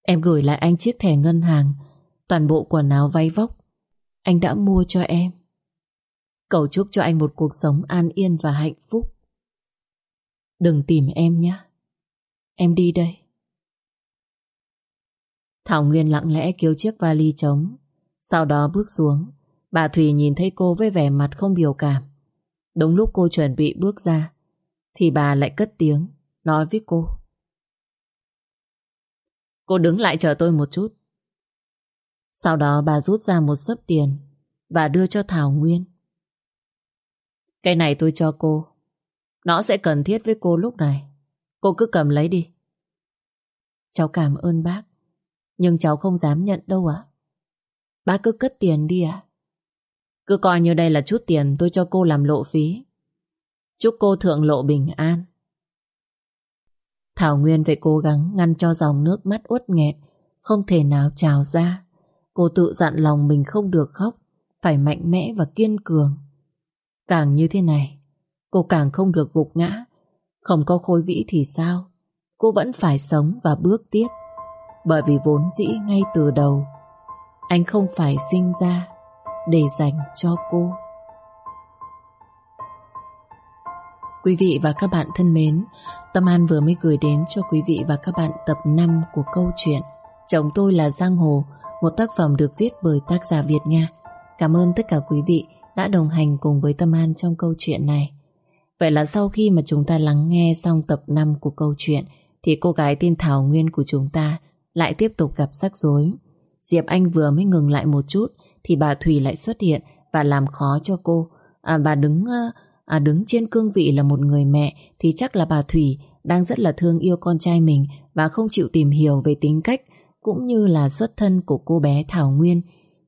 Em gửi lại anh chiếc thẻ ngân hàng Toàn bộ quần áo váy vóc. Anh đã mua cho em. Cầu chúc cho anh một cuộc sống an yên và hạnh phúc. Đừng tìm em nhé. Em đi đây. Thảo Nguyên lặng lẽ kéo chiếc vali trống. Sau đó bước xuống. Bà Thùy nhìn thấy cô với vẻ mặt không biểu cảm. Đúng lúc cô chuẩn bị bước ra, Thì bà lại cất tiếng, Nói với cô. Cô đứng lại chờ tôi một chút. Sau đó bà rút ra một sấp tiền Và đưa cho Thảo Nguyên. Cái này tôi cho cô. Nó sẽ cần thiết với cô lúc này. Cô cứ cầm lấy đi. Cháu cảm ơn bác, Nhưng cháu không dám nhận đâu ạ. Bác cứ cất tiền đi ạ. Cứ coi như đây là chút tiền tôi cho cô làm lộ phí. Chúc cô thượng lộ bình an. Thảo Nguyên phải cố gắng ngăn cho dòng nước mắt uất nghẹt Không thể nào trào ra. Cô tự dặn lòng mình không được khóc, Phải mạnh mẽ và kiên cường. Càng như thế này, Cô càng không được gục ngã. Không có khối vĩ thì sao? Cô vẫn phải sống và bước tiếp. Bởi vì vốn dĩ ngay từ đầu, Anh không phải sinh ra Để dành cho cô. Quý vị và các bạn thân mến, Tâm An vừa mới gửi đến cho quý vị và các bạn tập 5 của câu chuyện Chồng tôi là Giang Hồ. Một tác phẩm được viết bởi tác giả Việt Nga. Cảm ơn tất cả quý vị đã đồng hành cùng với Tâm An trong câu chuyện này. Vậy là sau khi mà chúng ta lắng nghe xong tập 5 của câu chuyện Thì cô gái tên Thảo Nguyên của chúng ta lại tiếp tục gặp rắc rối. Diệp Anh vừa mới ngừng lại một chút Thì bà Thùy lại xuất hiện và làm khó cho cô. À, Bà đứng... À đứng trên cương vị là một người mẹ thì chắc là bà Thủy đang rất là thương yêu con trai mình và không chịu tìm hiểu về tính cách cũng như là xuất thân của cô bé Thảo Nguyên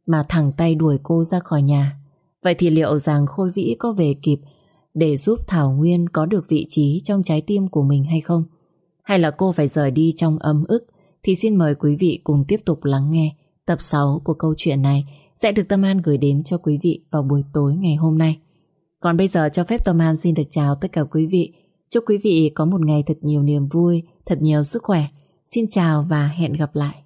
mà thẳng tay đuổi cô ra khỏi nhà. Vậy thì liệu rằng Khôi Vĩ có về kịp để giúp Thảo Nguyên có được vị trí trong trái tim của mình hay không? Hay là cô phải rời đi trong âm ức? Thì xin mời quý vị cùng tiếp tục lắng nghe tập 6 của câu chuyện này sẽ được Tâm An gửi đến cho quý vị vào buổi tối ngày hôm nay. Còn bây giờ cho phép Tâm An xin được chào tất cả quý vị. Chúc quý vị có một ngày thật nhiều niềm vui, thật nhiều sức khỏe. Xin chào và hẹn gặp lại.